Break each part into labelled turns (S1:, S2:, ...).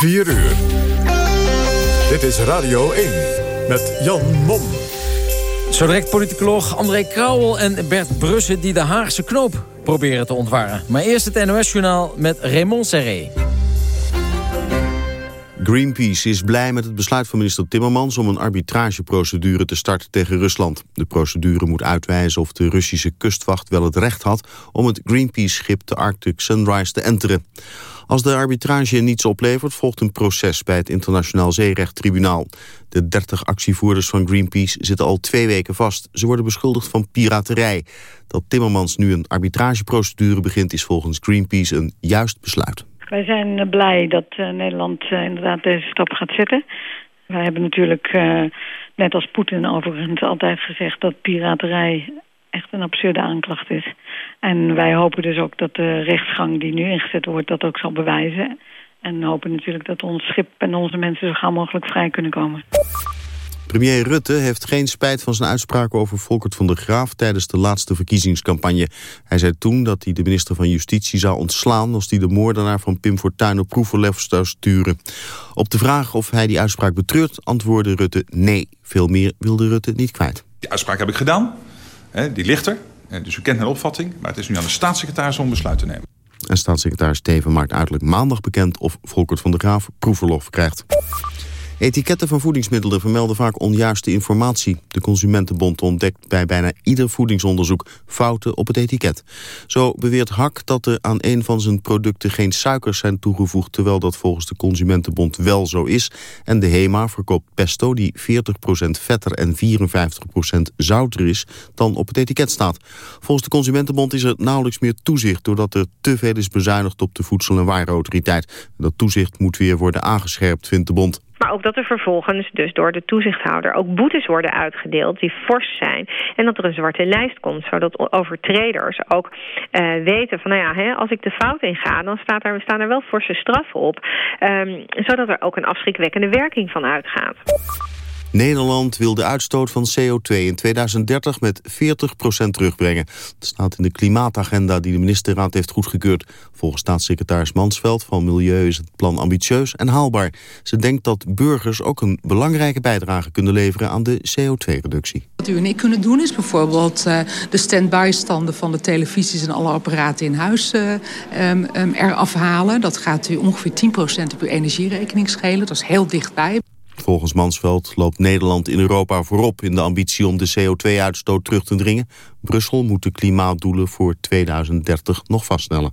S1: 4 uur. Dit is Radio 1 met Jan Mom.
S2: Zo direct politicoloog André Krauwel en Bert Brussen... die de Haagse knoop proberen te ontwarren. Maar eerst het NOS-journaal met Raymond Serré.
S3: Greenpeace is blij met het besluit van minister Timmermans... om een arbitrageprocedure te starten tegen Rusland. De procedure moet uitwijzen of de Russische kustwacht wel het recht had... om het Greenpeace-schip de Arctic Sunrise te enteren. Als de arbitrage niets oplevert, volgt een proces bij het Internationaal Zeerechttribunaal. De 30 actievoerders van Greenpeace zitten al twee weken vast. Ze worden beschuldigd van piraterij. Dat Timmermans nu een arbitrageprocedure begint is volgens Greenpeace een juist besluit.
S4: Wij zijn eh, blij dat uh, Nederland uh, inderdaad deze stap gaat zetten. Wij hebben natuurlijk, net als Poetin overigens, altijd gezegd dat piraterij echt een absurde aanklacht is. En wij hopen dus ook dat de rechtsgang die nu ingezet wordt dat ook zal bewijzen. En hopen natuurlijk dat ons schip en onze mensen zo gauw mogelijk vrij kunnen komen.
S3: Premier Rutte heeft geen spijt van zijn uitspraak over Volkert van der Graaf tijdens de laatste verkiezingscampagne. Hij zei toen dat hij de minister van Justitie zou ontslaan als hij de moordenaar van Pim Fortuyn op proefverlof zou sturen. Op de vraag of hij die uitspraak betreurt antwoordde Rutte nee. Veel meer wilde Rutte niet kwijt.
S5: Die uitspraak heb ik gedaan. Die ligt er. Dus u kent mijn opvatting. Maar het is nu aan de staatssecretaris om besluit te nemen.
S3: En staatssecretaris Steven maakt uiterlijk maandag bekend of Volkert van der Graaf proefverlof krijgt. Etiketten van voedingsmiddelen vermelden vaak onjuiste informatie. De Consumentenbond ontdekt bij bijna ieder voedingsonderzoek fouten op het etiket. Zo beweert Hak dat er aan een van zijn producten geen suikers zijn toegevoegd... terwijl dat volgens de Consumentenbond wel zo is. En de HEMA verkoopt pesto die 40% vetter en 54% zouter is... dan op het etiket staat. Volgens de Consumentenbond is er nauwelijks meer toezicht... doordat er te veel is bezuinigd op de Voedsel- en Warenautoriteit. Dat toezicht moet weer worden aangescherpt, vindt de bond.
S6: Maar ook dat er vervolgens dus door de toezichthouder ook boetes worden uitgedeeld die fors zijn. En dat er een zwarte lijst komt, zodat overtreders ook uh, weten van nou ja, hè, als ik de fout inga, dan staat er, staan er wel forse straffen op. Um, zodat er ook een afschrikwekkende werking van uitgaat.
S3: Nederland wil de uitstoot van CO2 in 2030 met 40% terugbrengen. Dat staat in de klimaatagenda die de ministerraad heeft goedgekeurd. Volgens staatssecretaris Mansveld van Milieu is het plan ambitieus en haalbaar. Ze denkt dat burgers ook een belangrijke bijdrage kunnen leveren aan de CO2-reductie.
S7: Wat u en ik kunnen doen is bijvoorbeeld uh, de stand-by standen van de televisies en alle apparaten in huis uh, um, um, eraf halen. Dat gaat u ongeveer 10% op uw energierekening schelen. Dat is heel dichtbij.
S3: Volgens Mansveld loopt Nederland in Europa voorop in de ambitie om de CO2-uitstoot terug te dringen. Brussel moet de klimaatdoelen voor 2030 nog vaststellen.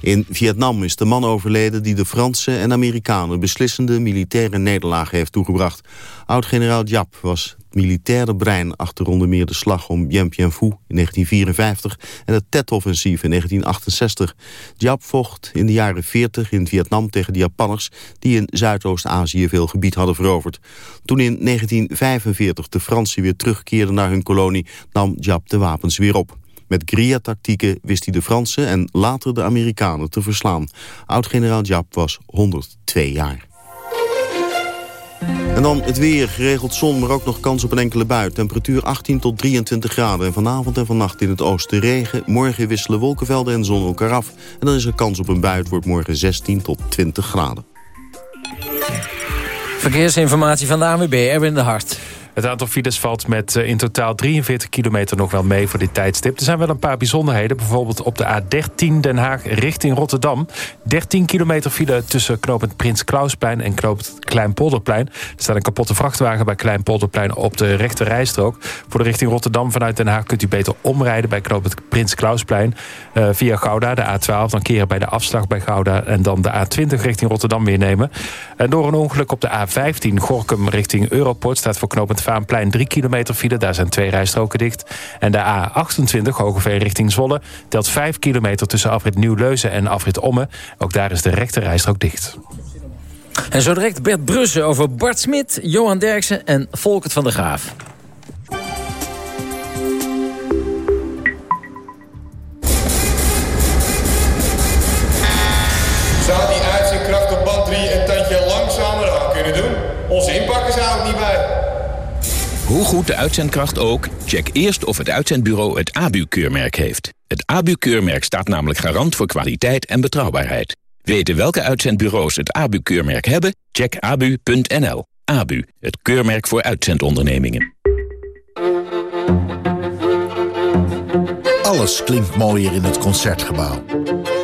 S3: In Vietnam is de man overleden die de Fransen en Amerikanen beslissende militaire nederlaag heeft toegebracht. Oud-generaal Diap was het militaire brein achter onder meer de slag om Bien Bien Phu in 1954 en het Tet-offensief in 1968. Diap vocht in de jaren 40 in Vietnam tegen de Japanners die in Zuidoost-Azië veel gebied hadden veroverd. Toen in 1945 de Fransen weer terugkeerden naar hun kolonie nam Diap de wapens weer op. Met guerrilla-tactieken wist hij de Fransen en later de Amerikanen te verslaan. Oud-generaal Diap was 102 jaar. En dan het weer. Geregeld zon, maar ook nog kans op een enkele bui. Temperatuur 18 tot 23 graden. En vanavond en vannacht in het oosten regen. Morgen wisselen wolkenvelden en zon elkaar af. En dan is er kans op een bui. Het wordt morgen 16 tot 20 graden.
S2: Verkeersinformatie van de ANWB, Erwin de Hart.
S8: Het aantal files valt met in totaal 43 kilometer nog wel mee voor dit tijdstip. Er zijn wel een paar bijzonderheden. Bijvoorbeeld op de A13 Den Haag richting Rotterdam. 13 kilometer file tussen knooppunt Prins Klausplein en knooppunt Kleinpolderplein. Er staat een kapotte vrachtwagen bij Kleinpolderplein op de rechte rijstrook. Voor de richting Rotterdam vanuit Den Haag kunt u beter omrijden bij knooppunt Prins Klausplein. Uh, via Gouda, de A12. Dan keren bij de afslag bij Gouda en dan de A20 richting Rotterdam weer nemen. En door een ongeluk op de A15 Gorkum richting Europort staat voor knooppunt Vaanplein 3 kilometer file. Daar zijn twee rijstroken dicht. En de A28 Hogeveen richting Zwolle telt 5 kilometer tussen afrit Nieuw-Leuzen en afrit Omme. Ook daar is de rechte rijstrook dicht.
S2: En zo direct Bert Brussen over Bart Smit, Johan Derksen en Volkert van der Graaf.
S9: Hoe goed de uitzendkracht ook, check eerst of het uitzendbureau het ABU-keurmerk heeft. Het ABU-keurmerk staat namelijk garant voor kwaliteit en betrouwbaarheid. Weten welke uitzendbureaus het ABU-keurmerk hebben? Check abu.nl. ABU, het keurmerk voor uitzendondernemingen.
S10: Alles klinkt mooier in het Concertgebouw.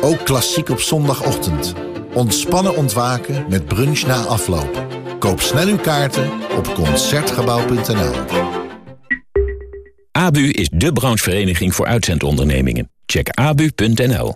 S10: Ook klassiek op zondagochtend. Ontspannen ontwaken met brunch na afloop. Koop snel uw kaarten op Concertgebouw.nl.
S9: ABU is de branchevereniging voor uitzendondernemingen. Check abu.nl.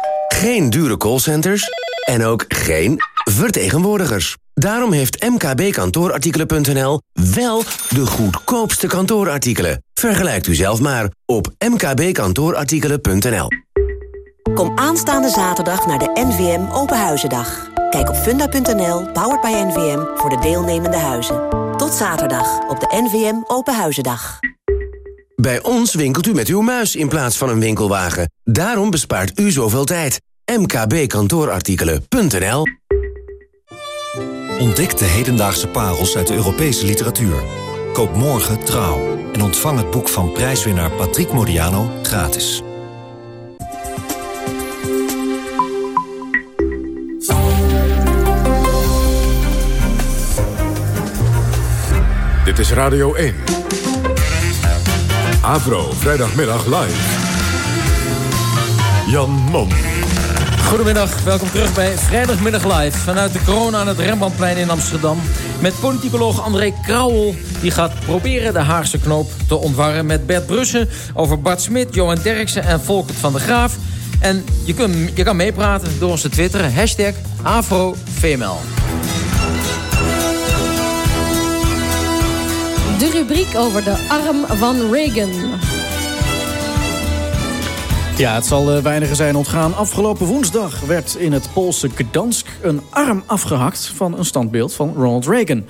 S11: geen dure callcenters en ook geen vertegenwoordigers. Daarom heeft mkbkantoorartikelen.nl wel de goedkoopste kantoorartikelen. Vergelijkt u zelf maar op mkbkantoorartikelen.nl.
S12: Kom aanstaande zaterdag naar de NVM Openhuizendag. Kijk op funda.nl, powered by NVM, voor de deelnemende huizen. Tot zaterdag op de NVM Openhuizendag.
S11: Bij ons winkelt u met uw muis in plaats van een winkelwagen. Daarom bespaart u zoveel tijd. mkbkantoorartikelen.nl
S13: Ontdek de hedendaagse parels uit de Europese literatuur. Koop morgen Trouw en ontvang het boek van prijswinnaar Patrick Modiano gratis.
S1: Dit is Radio 1. Avro, vrijdagmiddag live. Jan Mom.
S2: Goedemiddag, welkom terug bij Vrijdagmiddag Live... vanuit de corona aan het Rembrandtplein in Amsterdam... met politicoloog André Krauwel. Die gaat proberen de Haagse knoop te ontwarren... met Bert Brussen over Bart Smit, Johan Derksen en Volkert van der Graaf. En je, kunt, je kan meepraten door ons te twitteren. Hashtag AfroVML.
S14: De rubriek over de arm van Reagan.
S15: Ja, het zal uh, weinigen zijn ontgaan. Afgelopen woensdag werd in het Poolse Gdansk een arm afgehakt van een standbeeld van Ronald Reagan.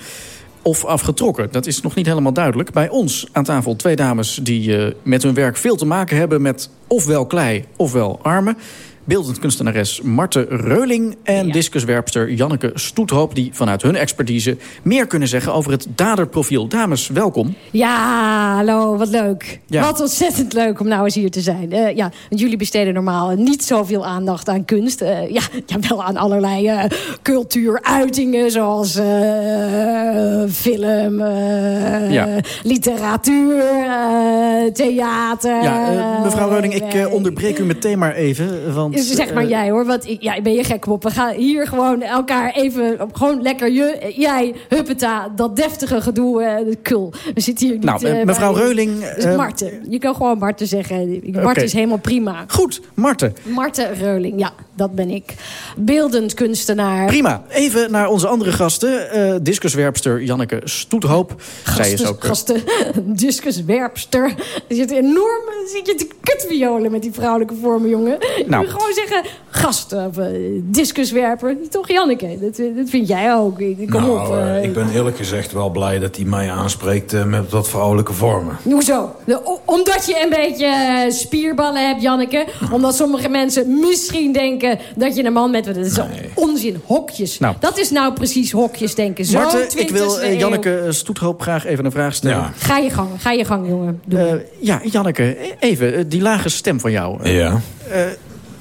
S15: Of afgetrokken, dat is nog niet helemaal duidelijk. Bij ons aan tafel twee dames die uh, met hun werk veel te maken hebben met ofwel klei ofwel armen beeldend kunstenares Marte Reuling... en ja. discuswerpster Janneke Stoethoop... die vanuit hun expertise meer kunnen zeggen over het daderprofiel. Dames, welkom.
S14: Ja, hallo, wat leuk. Ja. Wat ontzettend leuk om nou eens hier te zijn. Uh, ja, want jullie besteden normaal niet zoveel aandacht aan kunst. Uh, ja, ja, wel aan allerlei uh, cultuuruitingen... zoals film, ja. literatuur, theater.
S15: Ja, mevrouw Reuling, ik onderbreek u meteen maar even... Want
S14: zeg maar jij hoor, want ja, ben je gek op. We gaan hier gewoon elkaar even, gewoon lekker je, jij, huppeta, dat deftige gedoe, uh, kul. We zitten hier niet...
S15: Nou, uh, mevrouw
S14: bij,
S15: Reuling...
S14: Dus Marten, je kan gewoon Marten zeggen. Marten okay. is helemaal prima.
S15: Goed, Marten.
S14: Marten Reuling, ja, dat ben ik. Beeldend kunstenaar.
S15: Prima. Even naar onze andere gasten. discuswerpster Janneke Stoethoop.
S14: Gasten,
S15: Zij is ook...
S14: Gasten, discuswerpster. Je zit enorm zit je te kutviolen met die vrouwelijke vormen, jongen.
S15: Nou,
S14: gewoon zeggen gast of uh, discuswerper. Toch Janneke, dat, dat vind jij ook. Kom
S16: nou,
S14: op. Uh,
S16: ik ben eerlijk gezegd wel blij dat hij mij aanspreekt uh, met wat vrouwelijke vormen.
S14: Hoezo? De, omdat je een beetje spierballen hebt, Janneke. Omdat sommige mensen misschien denken dat je een man met... Dat is nee. onzin, hokjes.
S15: Nou.
S14: Dat is nou precies hokjes denken. Zo
S15: Marten, ik wil Janneke Stoethoop graag even een vraag stellen.
S16: Ja.
S14: Ga je gang, ga je gang, jongen.
S15: ja, Janneke, even, die lage stem van jou.
S16: Ja.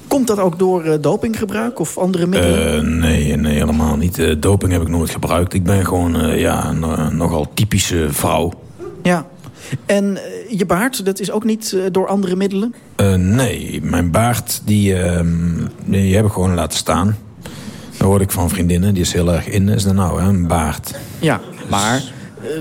S15: Komt dat ook door uh, dopinggebruik of andere middelen?
S16: Uh, nee, nee, helemaal niet. Uh, doping heb ik nooit gebruikt. Ik ben gewoon ja, een nogal typische vrouw.
S15: Ja. En je baard, dat is ook niet door andere middelen?
S16: nee, mijn baard, die, ehm, die heb ik gewoon laten staan. Dat hoorde ik van vriendinnen, die is heel erg in. Is er nou, hè, een baard.
S15: Ja, maar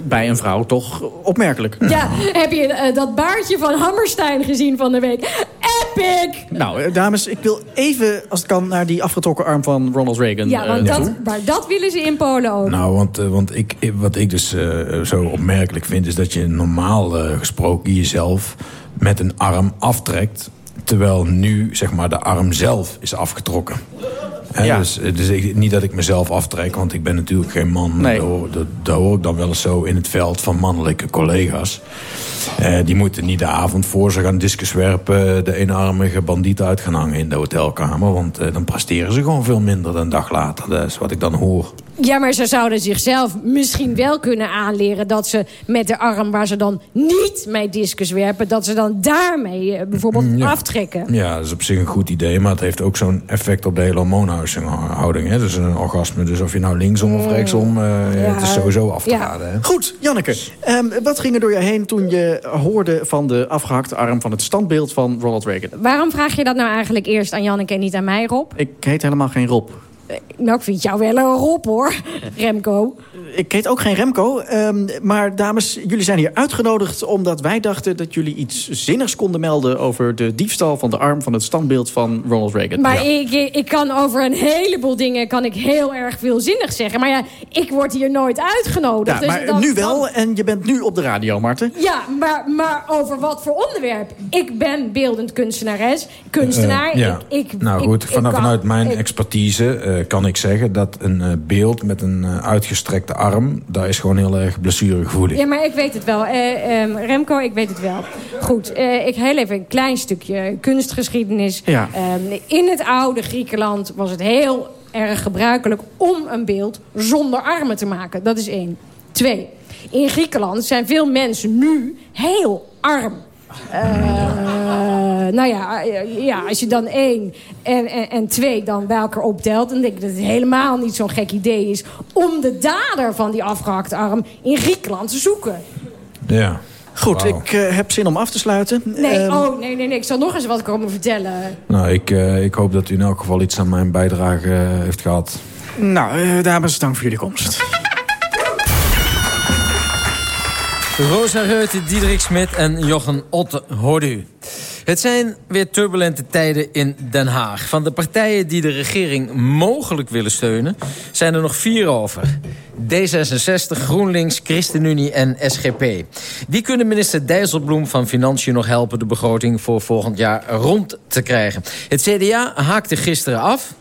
S15: bij een vrouw toch opmerkelijk.
S14: Ja, heb je uh, dat baardje van Hammerstein gezien van de week? Epic!
S15: Nou, dames, ik wil even, als het kan, naar die afgetrokken arm van Ronald Reagan.
S14: Ja, want
S15: uh,
S14: dat, maar dat willen ze in Polen ook.
S16: Nou, want, uh, want ik, wat ik dus zo opmerkelijk vind... is dat je normaal gesproken jezelf met een arm aftrekt... terwijl nu, zeg maar, de arm zelf is afgetrokken.
S15: Ja.
S16: Dus, dus ik- niet dat ik mezelf aftrek, want ik ben natuurlijk geen man.
S15: Nee.
S16: Dat, hoor, dat, dat hoor ik dan wel eens zo in het veld van mannelijke collega's. Eh, die moeten niet de avond voor ze gaan discus werpen... de eenarmige bandiet uit gaan hangen in de hotelkamer. Want eh, dan presteren ze gewoon veel minder dan een dag later. Dat is wat ik dan hoor.
S14: Ja, maar ze zouden zichzelf misschien wel kunnen aanleren... dat ze met de arm waar ze dan niet mee discus werpen... dat ze dan daarmee eh, bijvoorbeeld
S16: Ja.
S14: aftrekken.
S16: Ja, dat is op zich een goed idee. Maar het heeft ook zo'n effect op de hele hormoonhouding. Hè? Dus een orgasme. Dus of je nou linksom of rechtsom... eh, het is sowieso af te
S14: Ja.
S16: raden. Hè?
S15: Goed, Janneke. ehm, wat ging er door je heen toen je hoorde van de afgehakte arm... van het standbeeld van Ronald Reagan?
S14: Waarom vraag je dat nou eigenlijk eerst aan Janneke en niet aan mij, Rob?
S15: Ik heet helemaal geen Rob.
S14: Nou, ik vind jou wel een Rob, hoor, Remco.
S15: Ik heet ook geen Remco. ehm, maar dames, jullie zijn hier uitgenodigd... omdat wij dachten dat jullie iets zinnigs konden melden... over de diefstal van de arm van het standbeeld van Ronald Reagan.
S14: Maar ik, ik kan over een heleboel dingen kan ik heel erg veelzinnig zeggen. Maar ja, ik word hier nooit uitgenodigd.
S15: Ja,
S14: dus
S15: maar nu wel en je bent nu op de radio, Marten.
S14: Ja, maar, maar over wat voor onderwerp? Ik ben beeldend kunstenares, kunstenaar.
S16: Eh, ja.
S14: ik, ik,
S16: nou goed,
S14: ik
S16: vanaf,
S14: kan-
S16: vanuit mijn
S14: ik-
S16: expertise eh, kan ik zeggen... dat een eh, beeld met een eh, uitgestrekte arm... daar is gewoon heel erg blessuregevoelig.
S14: Ja, maar ik weet het wel. Eh, ehm, Remco, ik weet het wel. Goed, eh, ik heel even een klein stukje kunstgeschiedenis.
S15: Ja.
S14: Ehm, in het oude Griekenland was het heel erg gebruikelijk... om een beeld zonder armen te maken. Dat is één. Twee. In Griekenland zijn veel mensen nu heel arm. Eh, nou ja, eh, ja, als je dan één en, en, en twee dan bij elkaar optelt... dan denk ik dat het helemaal niet zo'n gek idee is... om de dader van die afgehakte arm in Griekenland te zoeken.
S16: Ja.
S15: Goed, ik eh, heb zin om af te sluiten.
S14: Nee,
S15: Ehm,
S14: oh, nee, nee, nee, ik zal nog eens wat komen vertellen.
S16: Nou, ik, eh, ik hoop dat u in elk geval iets aan mijn bijdrage eh, heeft gehad.
S15: Nou, eh, dames, dank voor jullie komst.
S2: Rosa Reuten, Diederik Smit en Jochen Otte hoorde u. Het zijn weer turbulente tijden in Den Haag. Van de partijen die de regering mogelijk willen steunen... zijn er nog vier over. D66, GroenLinks, ChristenUnie en SGP. Die kunnen minister Dijsselbloem van Financiën nog helpen... de begroting voor volgend jaar rond te krijgen. Het CDA haakte gisteren af...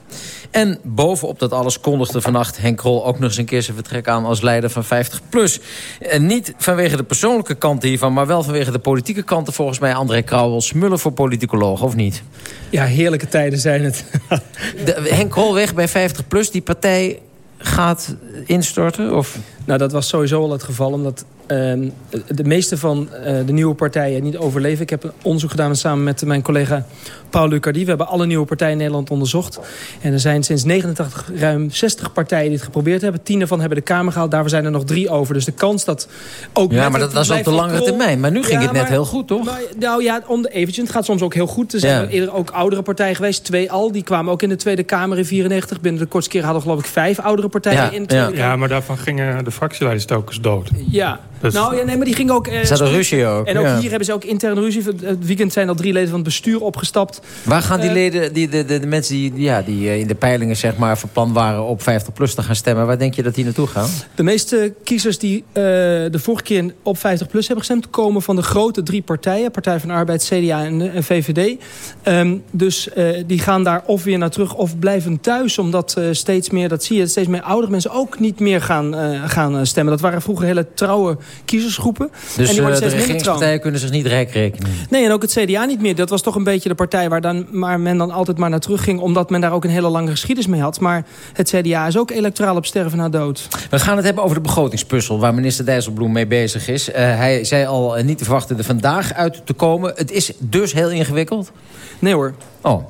S2: En bovenop dat alles kondigde vannacht Henk Krol ook nog eens een keer zijn vertrek aan als leider van 50PLUS. En niet vanwege de persoonlijke kanten hiervan, maar wel vanwege de politieke kanten. Volgens mij André Krauwel, smullen voor politicologen, of niet?
S17: Ja, heerlijke tijden zijn het.
S2: De, Henk Krol weg bij 50PLUS, die partij gaat instorten? Of?
S17: Nou, dat was sowieso al het geval, omdat ehm, de meeste van eh, de nieuwe partijen niet overleven. Ik heb een onderzoek gedaan samen met mijn collega Paul Lucardi. We hebben alle nieuwe partijen in Nederland onderzocht. En er zijn sinds 89 ruim 60 partijen die het geprobeerd hebben. Tien daarvan hebben de Kamer gehaald. Daarvoor zijn er nog drie over. Dus de kans dat ook...
S2: Ja, maar dat was op de langere termijn. Maar nu ging
S17: Ja,
S2: het net
S17: maar-
S2: heel goed, toch?
S17: maar, nou ja, om de, eventjes. Het gaat soms ook heel goed. Er zijn
S2: Ja.
S17: eerder ook oudere partijen geweest. Twee al. Die kwamen ook in de Tweede Kamer in 94. Binnen de kortste keer hadden we geloof ik vijf oudere partijen in de Tweede Kamer.
S18: Ja, maar daarvan gingen de fractieleiders telkens dood.
S17: Ja.
S18: Dus-
S17: Nou ja, nee, maar die ging ook... eh,
S2: zat ruzie ook,
S17: En ook
S2: ja.
S17: hier hebben ze ook interne ruzie. Het weekend zijn al drie leden van het bestuur opgestapt.
S2: Waar gaan die
S17: Eh,
S2: leden, die, de, de, de mensen die, ja, die eh, in de peilingen zeg maar, van plan waren op 50PLUS te gaan stemmen... waar denk je dat die naartoe gaan?
S17: De meeste kiezers die eh, de vorige keer op 50PLUS hebben gestemd... komen van de grote drie partijen. Partij van de Arbeid, CDA en, en VVD. Ehm, dus eh, die gaan daar of weer naar terug of blijven thuis. Omdat eh, steeds meer, dat zie je, steeds meer oudere mensen... ook niet meer gaan, eh, gaan stemmen. Dat waren vroeger hele trouwe kiezersgroepen.
S2: Dus
S17: en die
S2: eh,
S17: worden
S2: de regeringspartijen kunnen zich niet rijk rekenen.
S17: Nee, en ook het CDA niet meer. Dat was toch een beetje de partij waar, dan, waar men dan altijd maar naar terug ging... omdat men daar ook een hele lange geschiedenis mee had. Maar het CDA is ook electoraal op sterven na dood.
S2: We gaan het hebben over de begrotingspuzzel... waar minister Dijsselbloem mee bezig is. Eh, hij zei al eh, niet te verwachten er vandaag uit te komen. Het is dus heel ingewikkeld?
S17: Nee hoor.
S2: Oh.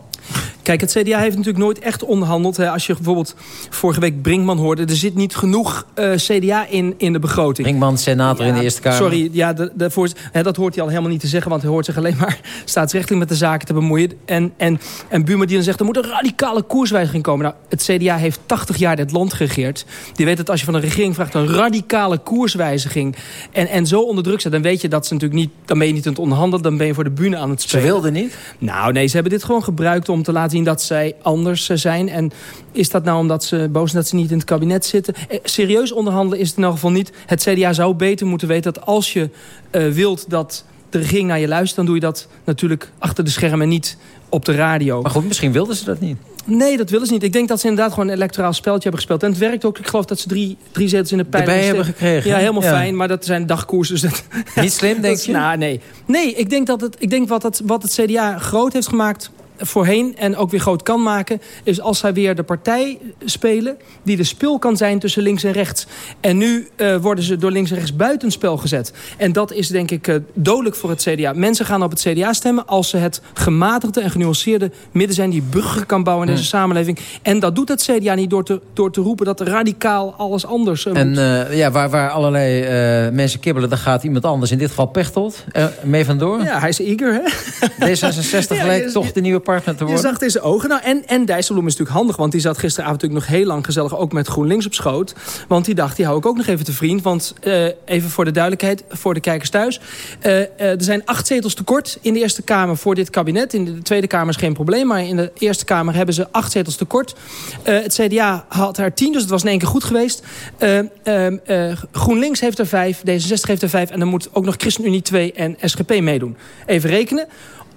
S17: Kijk, het CDA heeft natuurlijk nooit echt onderhandeld. Hè. Als je bijvoorbeeld vorige week Brinkman hoorde... er zit niet genoeg eh, CDA in, in de begroting.
S2: Brinkman, senator in de Eerste Kamer.
S17: Sorry, ja, de, de hè, dat hoort hij al helemaal niet te zeggen... want hij hoort zich alleen maar staatsrechtelijk met de zaken te bemoeien. En, en, en Buma die dan zegt, er moet een radicale koerswijziging komen. Nou, het CDA heeft 80 jaar dit land geregeerd. Die weet dat als je van de regering vraagt een radicale koerswijziging... en, en zo onder druk zet, dan weet je dat ze natuurlijk niet... dan ben je niet aan het onderhandelen, dan ben je voor de bühne aan het spelen.
S2: Ze wilden niet?
S17: Nou nee, ze hebben dit gewoon gebruikt om te laten zien dat zij anders zijn. En is dat nou omdat ze boos zijn dat ze niet in het kabinet zitten? Eh, serieus onderhandelen is het in elk geval niet. Het CDA zou beter moeten weten dat als je eh, wilt dat de regering naar je luistert... dan doe je dat natuurlijk achter de schermen en niet op de radio.
S2: Maar goed, misschien wilden ze dat niet.
S17: Nee, dat willen ze niet. Ik denk dat ze inderdaad gewoon een electoraal speltje hebben gespeeld. En het werkt ook. Ik geloof dat ze drie, drie zetels in de pijl
S2: hebben gekregen.
S17: Ja, helemaal
S2: Ja.
S17: fijn. Maar dat zijn dagkoersen. Dus dat,
S2: Niet slim, denk
S17: dat-
S2: je?
S17: Nou, nee. Nee, ik denk, dat het, ik denk wat, het, wat het CDA groot heeft gemaakt voorheen en ook weer groot kan maken... is als zij weer de partij spelen die de spil kan zijn tussen links en rechts. En nu eh, worden ze door links en rechts buitenspel gezet. En dat is denk ik eh, dodelijk voor het CDA. Mensen gaan op het CDA stemmen als ze het gematigde en genuanceerde midden zijn... die bruggen kan bouwen in deze samenleving. En dat doet het CDA niet door te, door te roepen dat radicaal alles anders eh,
S2: En ja, waar, waar allerlei mensen kibbelen, dan gaat iemand anders. In dit geval Pechtold, mee vandoor.
S17: Ja, hij is eager, hè?
S2: D66
S17: Ja,
S2: lijkt toch de nieuwe partner te
S17: Je zag deze ogen. Nou, en, en Dijsselbloem is natuurlijk handig. Want die zat gisteravond natuurlijk nog heel lang gezellig ook met GroenLinks op schoot. Want die dacht, die hou ik ook nog even te vriend. Want eh, even voor de duidelijkheid, voor de kijkers thuis. eh, eh, er zijn acht zetels tekort in de Eerste Kamer voor dit kabinet. In de Tweede Kamer is geen probleem. Maar in de Eerste Kamer hebben ze acht zetels tekort. Het CDA had er tien, dus het was in één keer goed geweest. Eh, eh, eh, GroenLinks heeft er vijf, D66 heeft er vijf. En dan moet ook nog ChristenUnie 2 en SGP meedoen. Even rekenen.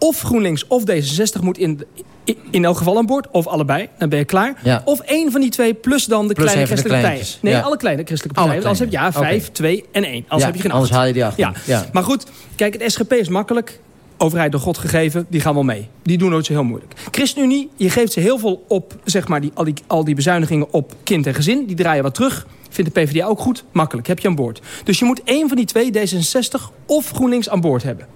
S17: Of GroenLinks of D66 moet in, in, in elk geval aan boord. Of allebei, dan ben je klaar.
S2: Ja.
S17: Of één van die twee plus dan de
S2: Plus
S17: kleine christelijke partijen. Nee,
S2: Ja.
S17: alle kleine christelijke partijen. Anders heb je ja, vijf, twee en één. Anders
S2: Ja,
S17: heb je geen
S2: anders
S17: acht.
S2: haal je die acht.
S17: Ja. Maar goed, kijk, het SGP is makkelijk. Overheid door God gegeven, die gaan wel mee. Die doen nooit zo heel moeilijk. ChristenUnie, je geeft ze heel veel op, zeg maar, die, al, die, al die bezuinigingen op kind en gezin. Die draaien wat terug. Vindt de PvdA ook goed? Makkelijk, heb je aan boord. Dus je moet één van die twee, D66 of GroenLinks, aan boord hebben.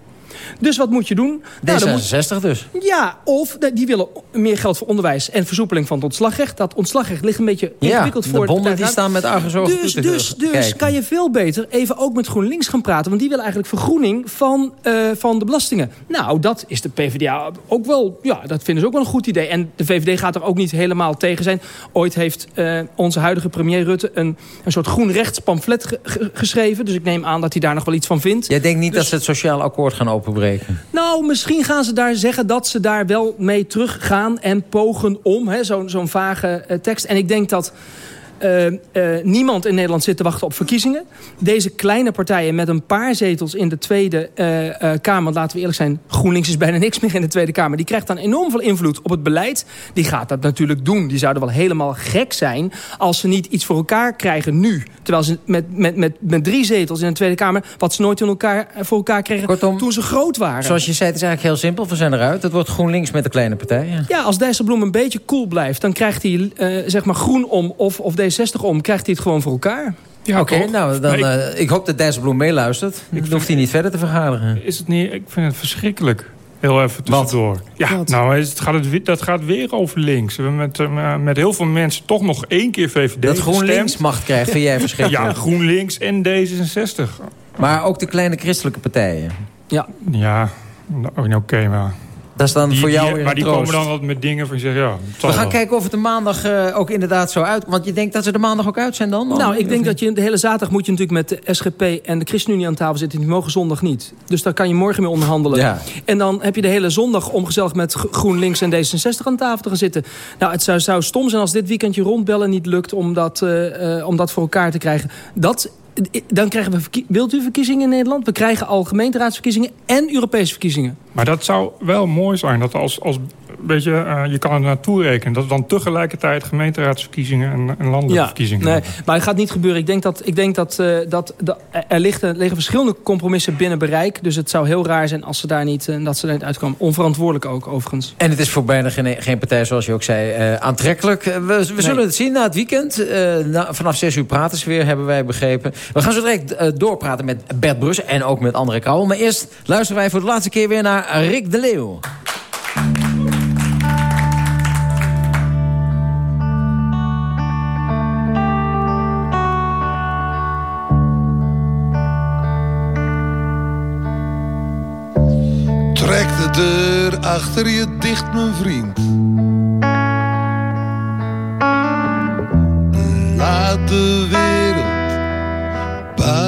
S17: Dus wat moet je doen? Nou, dan moet-
S2: D66 dus.
S17: ja, of de- die willen meer geld voor onderwijs en versoepeling van het ontslagrecht. Dat ontslagrecht ligt een beetje
S2: Ja,
S17: ingewikkeld
S2: de
S17: voor
S2: bonden
S17: Partij
S2: die
S17: de
S2: staan met argusogen
S17: Dus, dus, dus kan je veel beter even ook met GroenLinks gaan praten. Want die willen eigenlijk vergroening van, eh, van de belastingen. Nou, dat is de PvdA ook wel... Ja, dat vinden ze ook wel een goed idee. En de VVD gaat er ook niet helemaal tegen zijn. Ooit heeft eh, onze huidige premier Rutte... een, een soort groen rechtspamflet ge- ge- geschreven. Dus ik neem aan dat hij daar nog wel iets van vindt.
S2: Jij denkt niet
S17: Dus-
S2: dat ze het sociaal akkoord gaan
S17: nou, misschien gaan ze daar zeggen dat ze daar wel mee teruggaan en pogen om. Zo'n zo'n vage eh, tekst. En ik denk dat eh, eh, niemand in Nederland zit te wachten op verkiezingen. Deze kleine partijen met een paar zetels in de Tweede eh, Kamer... laten we eerlijk zijn, GroenLinks is bijna niks meer in de Tweede Kamer... die krijgt dan enorm veel invloed op het beleid. Die gaat dat natuurlijk doen. Die zouden wel helemaal gek zijn als ze niet iets voor elkaar krijgen nu. Terwijl ze met, met, met, met drie zetels in de Tweede Kamer... wat ze nooit in elkaar, voor elkaar kregen toen ze groot waren.
S2: Zoals je zei, het is eigenlijk heel simpel. We zijn eruit. Het wordt GroenLinks met de kleine partijen.
S17: Ja, als Dijsselbloem een beetje cool blijft... dan krijgt hij zeg maar groen om of, of D60 om. Krijgt hij het gewoon voor elkaar.
S18: Ja,
S2: Oké, nou, dan,
S18: ik-
S2: eh, ik hoop dat Dijsselbloem meeluistert. Dan hoeft hij niet verder te vergaderen.
S18: Is het niet... Ik vind het verschrikkelijk. Heel even tussendoor. Ja, nou, het gaat het, weer- dat gaat weer over links. We hebben met, eh, met heel veel mensen toch nog één keer VVD
S2: Dat GroenLinks macht krijgt, vind jij verschrikkelijk?
S18: Ja, GroenLinks en D66.
S2: Maar ook de kleine christelijke partijen.
S17: Ja.
S18: Ja, nou, oké, maar...
S2: Dat is dan
S18: die,
S2: voor jou
S18: die-
S2: weer
S18: Maar die
S2: troost.
S18: komen dan altijd met dingen van je zegt, ja...
S2: We gaan
S18: wel.
S2: kijken of het de maandag eh, ook inderdaad zo uit... Want je denkt dat ze de maandag ook uit zijn dan?
S17: Nou, ik denk dat je de hele zaterdag moet je natuurlijk met de SGP en de ChristenUnie aan tafel zitten. Die mogen zondag niet. Dus daar kan je morgen mee onderhandelen.
S2: Ja.
S17: En dan heb je de hele zondag om gezellig met Gro- GroenLinks en D66 aan tafel te gaan zitten. Nou, het zou, zou stom zijn als dit weekendje rondbellen niet lukt om dat, eh, eh, om dat voor elkaar te krijgen. Dat, dan krijgen we... Wilt u verkiezingen in Nederland? We krijgen al gemeenteraadsverkiezingen en Europese verkiezingen.
S18: Maar dat zou wel mooi zijn. Dat als, als weet je, eh, je kan er naartoe rekenen. Dat dan tegelijkertijd gemeenteraadsverkiezingen en, en landelijke verkiezingen
S17: nee,
S18: hebben.
S17: maar het gaat niet gebeuren. Ik denk dat, ik denk dat, eh, dat, dat er, liggen, er liggen verschillende compromissen binnen bereik. Dus het zou heel raar zijn als ze daar niet, eh, dat ze daar niet uitkomen. Onverantwoordelijk ook, overigens.
S2: En het is voor bijna geen, geen partij, zoals je ook zei, eh, aantrekkelijk. We, we zullen het zien na het weekend. Eh, na- vanaf 6 uur praten ze weer, hebben wij begrepen. We gaan zo direct doorpraten met Bert Brus en ook met André Krauwel. Maar eerst luisteren wij voor de laatste keer weer naar Rick de Leeuw.
S19: Deur achter je dicht, mijn vriend. Laat de wereld buiten.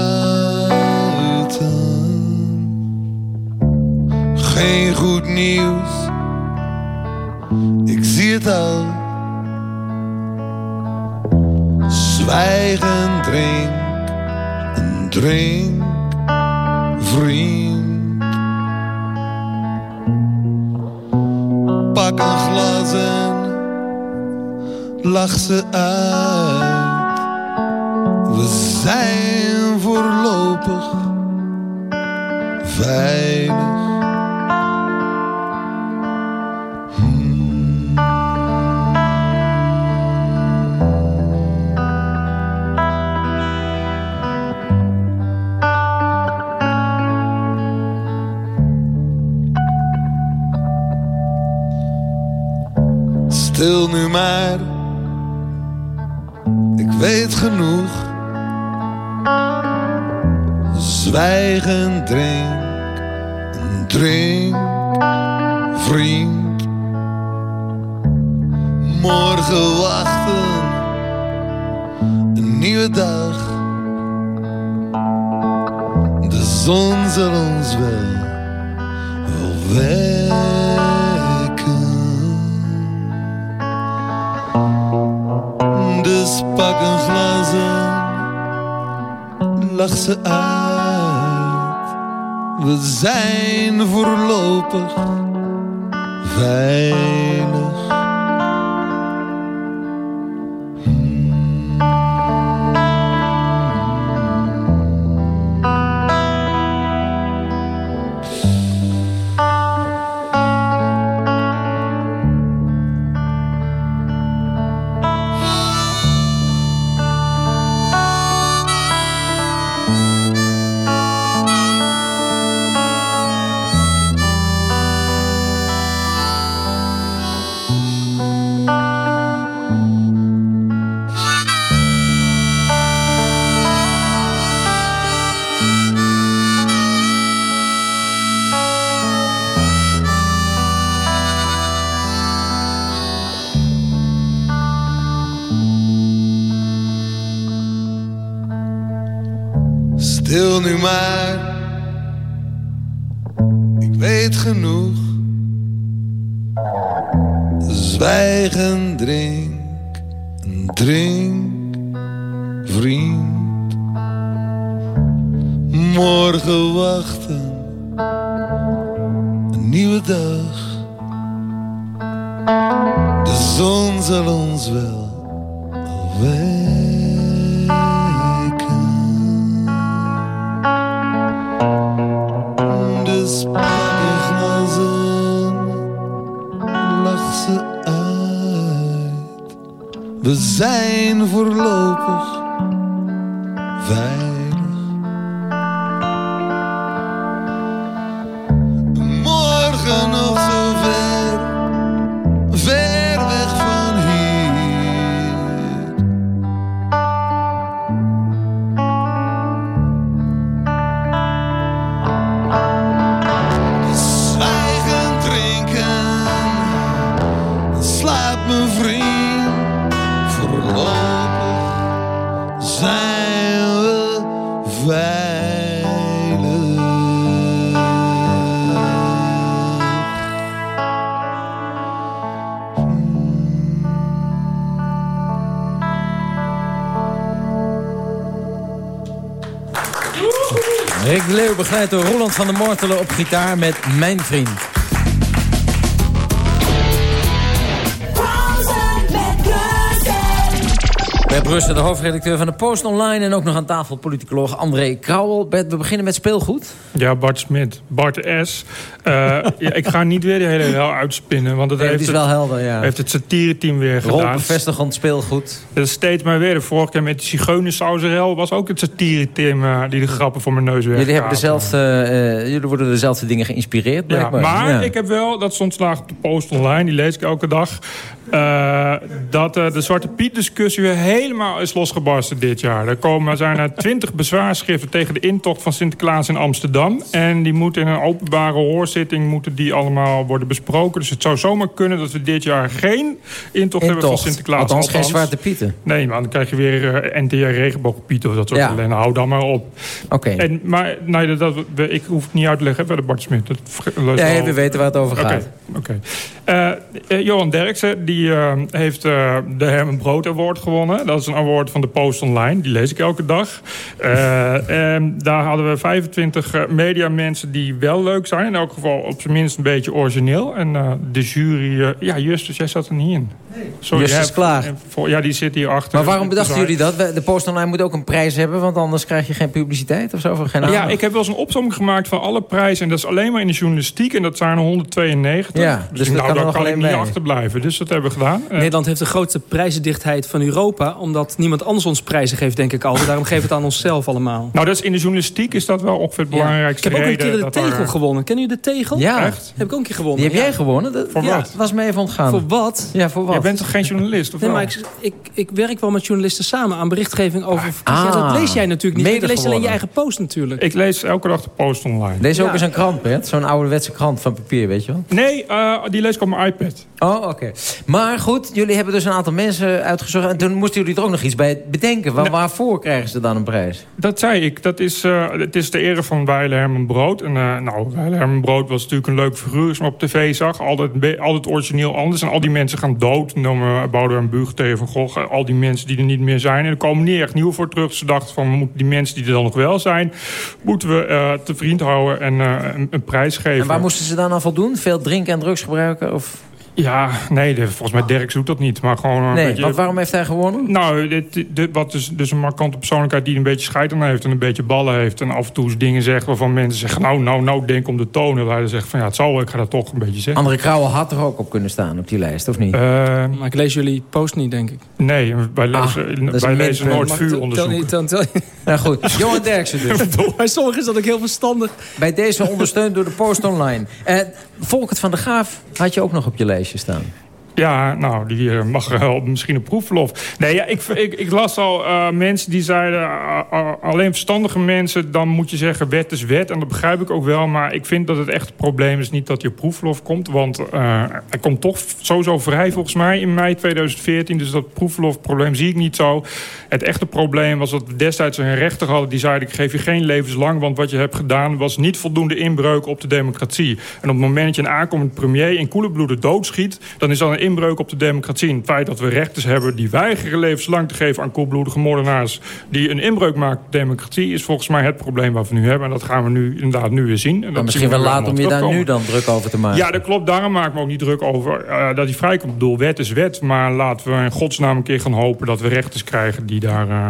S19: Geen goed nieuws, ik zie het al. Zwijgen, drink en drink. Pak een glas en lach ze uit. We zijn voorlopig veilig. Stil nu maar, ik weet genoeg. Zwijgen, drink, drink, vriend. Morgen wachten, een nieuwe dag. De zon zal ons wel, wel. Glazen, lach ze uit. We zijn voorlopig veilig. Zijn voorlopig veilig. Van
S2: der Mortelen op gitaar met Mijn Vriend. Bert Brussen, de hoofdredacteur van de Post Online... en ook nog aan tafel politicoloog André Krauwel. Bert, we beginnen met speelgoed.
S18: Ja, Bart Smit. Bart S. Eh, ja, ik ga niet weer de hele hel uitspinnen. Want het
S2: Nee, het
S18: heeft
S2: is wel helder, ja.
S18: heeft het satireteam weer
S2: Rol
S18: gedaan.
S2: bevestigend speelgoed.
S18: Dat is steeds maar weer. De vorige keer met de zigeunersauserel was ook het satireteam uh, die de grappen voor mijn neus weg.
S2: Jullie, hebben dezelfde, eh, jullie worden dezelfde dingen geïnspireerd,
S18: Ja, maar ik heb wel, dat stond vandaag op de post online, die lees ik elke dag... eh, dat eh, de Zwarte Piet discussie weer helemaal is losgebarsten dit jaar. Er komen, zijn er twintig bezwaarschriften tegen de intocht van Sinterklaas in Amsterdam. En die moeten in een openbare hoorzitting moeten die allemaal worden besproken. Dus het zou zomaar kunnen dat we dit jaar geen intocht, hebben van. Sinterklaas.
S2: Althans, geen Zwarte Pieten.
S18: Nee, maar dan krijg je weer eh NTR regenboogpiet of dat soort
S2: Ja.
S18: Hou dan maar op.
S2: Oké.
S18: En, maar nee, dat, dat, we- ik hoef het niet uit te leggen verder Bart Smit. Dat
S2: we weten waar het over gaat.
S18: Oké. Johan Derksen die die uh, heeft uh, de Herman Brood Award gewonnen. Dat is een award van de Post Online. Die lees ik elke dag. Uh, en daar hadden we 25 mediamensen die wel leuk zijn. In elk geval op zijn minst een beetje origineel. En de jury... ja, Justus, jij zat er niet in.
S2: Nee. Sorry, Justus klaar.
S18: Ja, die zit hier achter.
S2: Maar waarom bedachten jullie dat? De Post Online moet ook een prijs hebben... want anders krijg je geen publiciteit of zo? Voor geen
S18: ja, ik heb wel eens een opzomming gemaakt van alle prijzen. En dat is alleen maar in de journalistiek. En dat zijn er 192.
S2: Ja,
S18: dus, dus nou, daar kan ik niet achterblijven. Dus dat hebben gedaan.
S17: Nederland heeft de grootste prijzendichtheid van Europa. Omdat niemand anders ons prijzen geeft, denk ik al. Daarom geven we het aan onszelf allemaal.
S18: Nou, dat is in de journalistiek is dat wel ongeveer het belangrijkste
S17: Ik heb ook een keer de tegel gewonnen. Kennen jullie de tegel?
S2: Ja.
S17: Echt? Heb ik ook een keer gewonnen.
S2: Die heb jij gewonnen? Dat,
S18: voor wat?
S2: was me even ontgaan.
S17: Voor wat?
S2: Ja, voor wat?
S18: Je bent toch geen journalist? Of
S17: nee, maar ik, ik, ik, werk wel met journalisten samen aan berichtgeving over ah, Dat lees jij natuurlijk niet. Je leest alleen je eigen post natuurlijk.
S18: Ik lees elke dag de post online.
S2: Lees ook eens een krant, Bert? Zo'n ouderwetse krant van papier, weet je wel?
S18: Nee, uh, die lees ik op mijn iPad.
S2: Oh, oké. Maar goed, jullie hebben dus een aantal mensen uitgezocht. En toen moesten jullie er ook nog iets bij bedenken. Waar, waarvoor krijgen ze dan een prijs?
S18: Dat zei ik. Dat is, uh, het is de ere van Weile Herman Brood. En uh, nou, Weile Herman Brood was natuurlijk een leuk figuur. Als op tv zag. Altijd, altijd origineel anders. En al die mensen gaan dood. Noemen Boudewijn Buug, van Gogh. Al die mensen die er niet meer zijn. En er komen niet echt nieuw voor terug. Ze dachten van, die mensen die er dan nog wel zijn... moeten we uh, te vriend houden en een, een prijs geven.
S2: En waar moesten ze dan aan voldoen? Veel drinken en drugs gebruiken? Of...
S18: Ja, nee, de, volgens mij Dirk doet dat niet. Maar gewoon een
S2: nee,
S18: beetje...
S2: want waarom heeft hij gewonnen?
S18: Nou, dit, dit, wat dus, dus een markante persoonlijkheid die een beetje scheid aan heeft... en een beetje ballen heeft en af en toe eens dingen zegt... waarvan mensen zeggen, nou, nou, nou, denk om de toon. En hij zegt van, ja, het zal ik ga dat toch een beetje zeggen.
S2: Andere Krauwen had er ook op kunnen staan op die lijst, of niet? Uh,
S17: maar ik lees jullie post niet, denk ik.
S18: Nee, wij ah, lezen, ah, wij lezen nooit vuuronderzoek.
S17: Tel, tel,
S2: nou goed, Johan Derksen dus.
S17: Bij sommigen is dat ook heel verstandig.
S2: Bij deze ondersteund door de Post Online. Uh, Volkert van der Graaf had je ook nog op je lijstje staan.
S18: Ja, nou, die eh, mag wel misschien een proefverlof. Nee, ja, ik, ik, ik las al uh, mensen die zeiden... Uh, alleen verstandige mensen, dan moet je zeggen wet is wet. En dat begrijp ik ook wel. Maar ik vind dat het echt probleem is niet dat je proefverlof komt. Want hij komt toch sowieso vrij volgens mij in mei 2014. Dus dat proefverlofprobleem zie ik niet zo. Het echte probleem was dat we destijds een rechter hadden... die zei, ik geef je geen levenslang... want wat je hebt gedaan was niet voldoende inbreuk op de democratie. En op het moment dat je een aankomend premier in koele bloeden doodschiet... dan is dat een inbreuk op de democratie. het feit dat we rechters hebben die weigeren levenslang te geven aan koelbloedige moordenaars... die een inbreuk maken op de democratie... is volgens mij het probleem wat we nu hebben. En dat gaan we nu inderdaad nu weer zien. En
S2: maar misschien wel laat om je daar nu dan druk over te maken.
S18: Ja, dat klopt. Daarom maak ik me ook niet druk over uh, dat hij vrijkomt. Ik bedoel, wet is wet. Maar laten we in godsnaam een keer gaan hopen dat we rechters krijgen... die daar... Uh,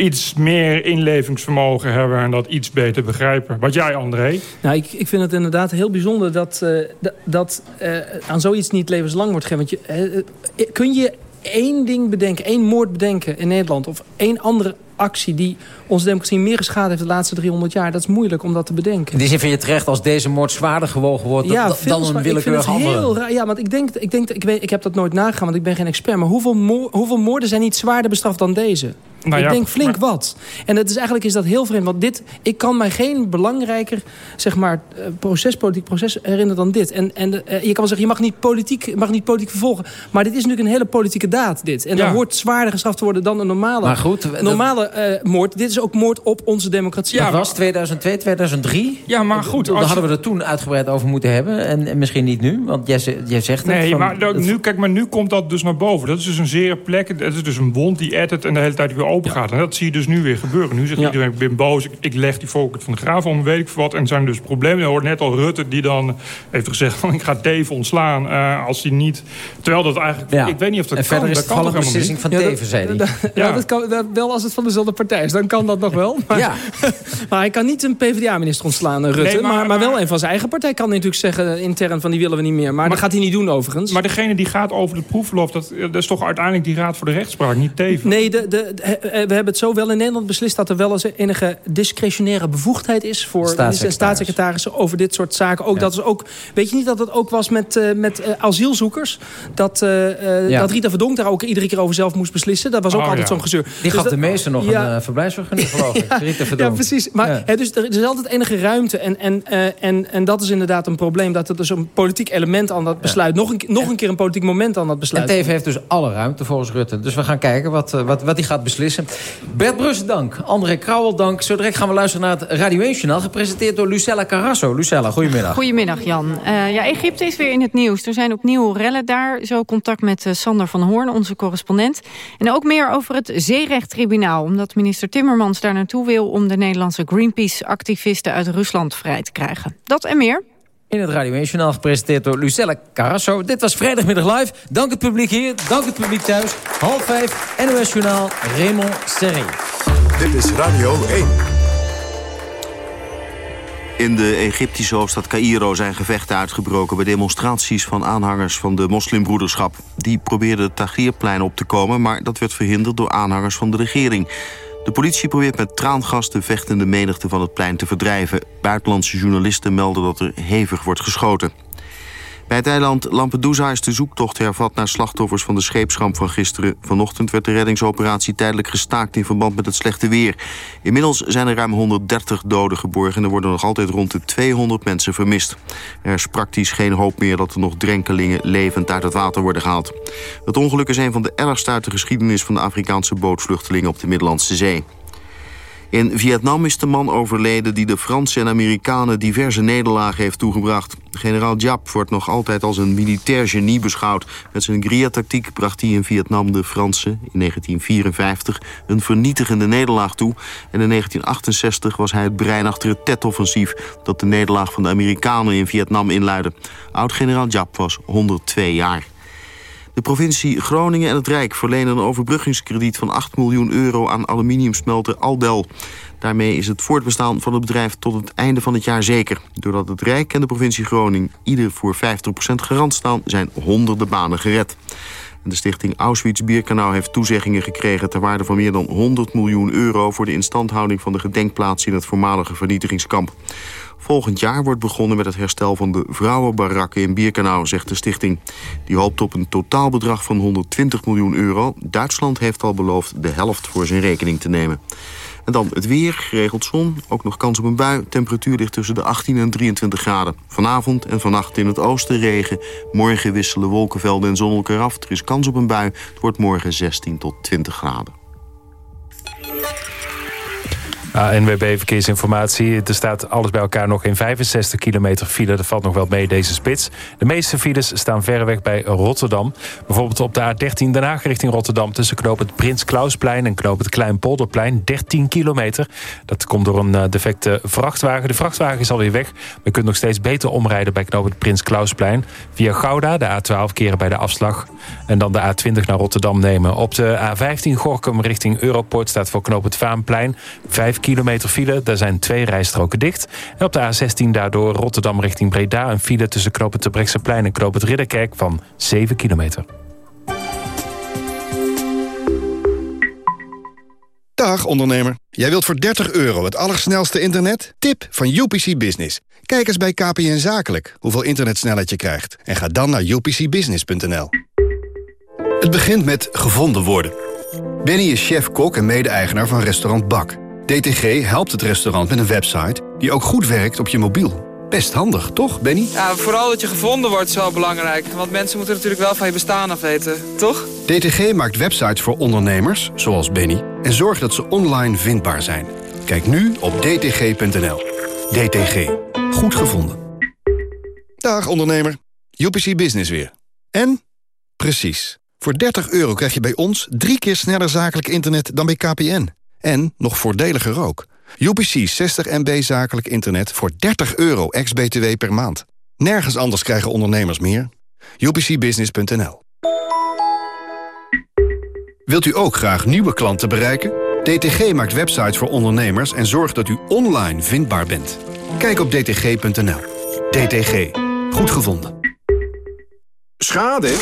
S18: iets meer inlevingsvermogen hebben en dat iets beter begrijpen. Wat jij, André?
S17: Nou, ik, ik vind het inderdaad heel bijzonder dat, uh, dat uh, aan zoiets niet levenslang wordt gegeven. Want je, uh, kun je één ding bedenken, één moord bedenken in Nederland... of één andere actie die onze democratie meer geschade heeft de laatste 300 jaar. Dat is moeilijk om dat te bedenken.
S2: In die zin vind je terecht als deze moord zwaarder gewogen wordt ja, dan een willekeurig andere.
S17: Heel raar. Ja, want ik denk, ik denk ik, weet, ik heb dat nooit nagegaan, want ik ben geen expert. Maar hoeveel, hoeveel moorden zijn niet zwaarder bestraft dan deze? Nou ik denk flink wat. En het is eigenlijk is dat heel vreemd. Want dit, ik kan mij geen belangrijker zeg maar, proces, politiek proces herinneren dan dit. En, en je kan wel zeggen, je mag niet politiek, mag niet politiek vervolgen. Maar dit is natuurlijk een hele politieke daad. Dit. En ja. dan hoort zwaarder gestraft te worden dan een normale, maar goed, normale uh, moord. Dit is ook moord op onze democratie.
S2: Ja, dat was 2002, 2003.
S18: Ja, maar goed.
S2: Daar hadden we er toen uitgebreid over moeten hebben. En, en misschien niet nu, want jij, jij zegt
S18: het. Nee,
S2: van,
S18: maar nu, kijk, maar nu komt dat dus naar boven. Dat is dus een zere plek. Het is dus een wond die edit en de hele tijd weer open gaat. En dat zie je dus nu weer gebeuren. Nu zegt iedereen, ik ben boos, ik, ik leg die Volkert van de Graaf om, weet ik wat. En er zijn dus problemen. Je hoort net al Rutte die dan heeft gezegd... van ik ga Teven ontslaan uh, als hij niet... Terwijl dat eigenlijk...
S2: Ja.
S18: Ik weet niet of dat
S2: en
S18: kan.
S2: verder is
S18: dat
S2: het een beslissing van Teven, zei hij.
S17: Ja, dat kan, dat, wel als het van dezelfde partij is. Dan kan dat nog wel. Maar,
S2: ja.
S17: maar hij kan niet een PvdA-minister ontslaan, Rutte. Nee, maar, maar, maar, wel een van zijn eigen partij kan hij natuurlijk zeggen... intern van die willen we niet meer. Maar, dat gaat hij niet doen overigens.
S18: Maar degene die gaat over de proefverlof... Dat, dat is toch uiteindelijk die Raad voor de Rechtspraak, niet Teven?
S17: Nee, de, de, de, we hebben het zo wel in Nederland beslist... dat er wel eens enige discretionaire bevoegdheid is... voor
S2: staatssecretaris.
S17: staatssecretarissen over dit soort zaken. Ook, ja. dat is ook, weet je niet dat het ook was met, uh, met uh, asielzoekers? Dat, uh, ja. dat Rita Verdonk daar ook iedere keer over zelf moest beslissen. Dat was ook
S18: oh,
S17: altijd
S18: ja.
S17: zo'n gezeur.
S2: Die
S17: dus
S2: gaf
S17: dat,
S2: de meeste nog een uh, verblijfsvergunning, geloof ik. Rita Verdonk.
S17: Ja, precies. Maar, hè, dus er is altijd enige ruimte. En, en, en, en dat is inderdaad een probleem. Dat er dus een politiek element aan dat besluit... nog, een, nog een keer een politiek moment aan dat besluit.
S2: En Teven heeft dus alle ruimte volgens Rutte. Dus we gaan kijken wat, wat, wat hij gaat beslissen. Bert Brussen, dank. André Krauwel, dank. Zo direct gaan we luisteren naar het Radio 1 Journaal... gepresenteerd door Lucella Carrasso. Lucella, goedemiddag.
S20: Goedemiddag, Jan. Uh, ja, Egypte is weer in het nieuws. Er zijn opnieuw rellen daar. Zo contact met uh, Sander van Hoorn, onze correspondent. En ook meer over het zeerechttribunaal. Omdat minister Timmermans daar naartoe wil... om de Nederlandse Greenpeace-activisten uit Rusland vrij te krijgen. Dat en meer
S2: in het Radio 1 Journaal gepresenteerd door Lucella Carrasso. Dit was Vrijdagmiddag Live. Dank het publiek hier, dank het publiek thuis. Half vijf, NOS Journaal, Raymond Serré.
S1: Dit is Radio 1.
S3: In de Egyptische hoofdstad Cairo zijn gevechten uitgebroken... bij demonstraties van aanhangers van de moslimbroederschap. Die probeerden het Tahrirplein op te komen... maar dat werd verhinderd door aanhangers van de regering. De politie probeert met traangas de vechtende menigte van het plein te verdrijven. Buitenlandse journalisten melden dat er hevig wordt geschoten. Bij het eiland Lampedusa is de zoektocht hervat naar slachtoffers van de scheepsramp van gisteren. Vanochtend werd de reddingsoperatie tijdelijk gestaakt in verband met het slechte weer. Inmiddels zijn er ruim 130 doden geborgen en er worden nog altijd rond de 200 mensen vermist. Er is praktisch geen hoop meer dat er nog drenkelingen levend uit het water worden gehaald. Het ongeluk is een van de ergste uit de geschiedenis van de Afrikaanse bootvluchtelingen op de Middellandse Zee. In Vietnam is de man overleden die de Fransen en Amerikanen diverse nederlagen heeft toegebracht. Generaal Giap wordt nog altijd als een militair genie beschouwd. Met zijn guerrilla-tactiek bracht hij in Vietnam de Fransen in 1954 een vernietigende nederlaag toe. En in 1968 was hij het brein achter het Tet-offensief... dat de nederlaag van de Amerikanen in Vietnam inluidde. Oud-generaal Giap was 102 jaar. De provincie Groningen en het Rijk verlenen een overbruggingskrediet van 8 miljoen euro aan aluminiumsmelter Aldel. Daarmee is het voortbestaan van het bedrijf tot het einde van het jaar zeker. Doordat het Rijk en de provincie Groningen ieder voor 50% garant staan, zijn honderden banen gered. De stichting Auschwitz-Birkenau heeft toezeggingen gekregen... ter waarde van meer dan 100 miljoen euro... voor de instandhouding van de gedenkplaats in het voormalige vernietigingskamp. Volgend jaar wordt begonnen met het herstel van de vrouwenbarakken in Birkenau, zegt de stichting. Die hoopt op een totaalbedrag van 120 miljoen euro. Duitsland heeft al beloofd de helft voor zijn rekening te nemen. En dan het weer, geregeld zon, ook nog kans op een bui. Temperatuur ligt tussen de 18 en 23 graden. Vanavond en vannacht in het oosten regen. Morgen wisselen wolkenvelden en zon elkaar af. Er is kans op een bui. Het wordt morgen 16 tot 20 graden.
S8: ANWB Verkeersinformatie. Er staat alles bij elkaar nog in 65 kilometer file. Dat valt nog wel mee deze spits. De meeste files staan verreweg bij Rotterdam. Bijvoorbeeld op de A13 Den Haag richting Rotterdam... tussen knoop het Prins Klausplein en knoop het Kleinpolderplein. 13 kilometer. Dat komt door een eh, defecte vrachtwagen. De vrachtwagen is alweer weg. We kunt nog steeds beter omrijden bij knoop het Prins Klausplein. Via Gouda, de A12 keren bij de afslag. En dan de A20 naar Rotterdam nemen. Op de A15 Gorkum richting Europort staat voor knoop het Vaanplein... 5 kilometer file. Daar zijn twee rijstroken dicht. En op de A16 daardoor Rotterdam richting Breda... een file tussen Knoop het Brechtseplein en Knoop het Ridderkerk van 7 kilometer.
S21: Dag ondernemer. Jij wilt voor 30 euro het allersnelste internet? Tip van UPC Business. Kijk eens bij KPN Zakelijk hoeveel internetsnelheid je krijgt. En ga dan naar upcbusiness.nl. Het begint met gevonden worden. Benny is chef-kok en mede-eigenaar van restaurant Bak. DTG helpt het restaurant met een website die ook goed werkt op je mobiel. Best handig, toch, Benny?
S22: Ja, vooral dat je gevonden wordt is wel belangrijk. Want mensen moeten natuurlijk wel van je bestaan af weten, toch?
S21: DTG maakt websites voor ondernemers, zoals Benny... en zorgt dat ze online vindbaar zijn. Kijk nu op dtg.nl. DTG. Goed gevonden. Dag, ondernemer. UPC Business weer. En? Precies. Voor 30 euro krijg je bij ons drie keer sneller zakelijk internet dan bij KPN. En nog voordeliger ook. UPC 60 MB zakelijk internet voor 30 euro ex-BTW per maand. Nergens anders krijgen ondernemers meer. UPCbusiness.nl Wilt u ook graag nieuwe klanten bereiken? DTG maakt websites voor ondernemers en zorgt dat u online vindbaar bent. Kijk op dtg.nl. DTG. Goed gevonden.
S23: Schade?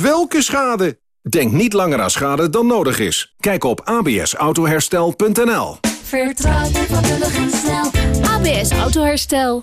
S23: Welke schade? Denk niet langer aan schade dan nodig is. Kijk op absautoherstel.nl.
S24: Vertrouw je vakkundig en snel. ABS Autoherstel.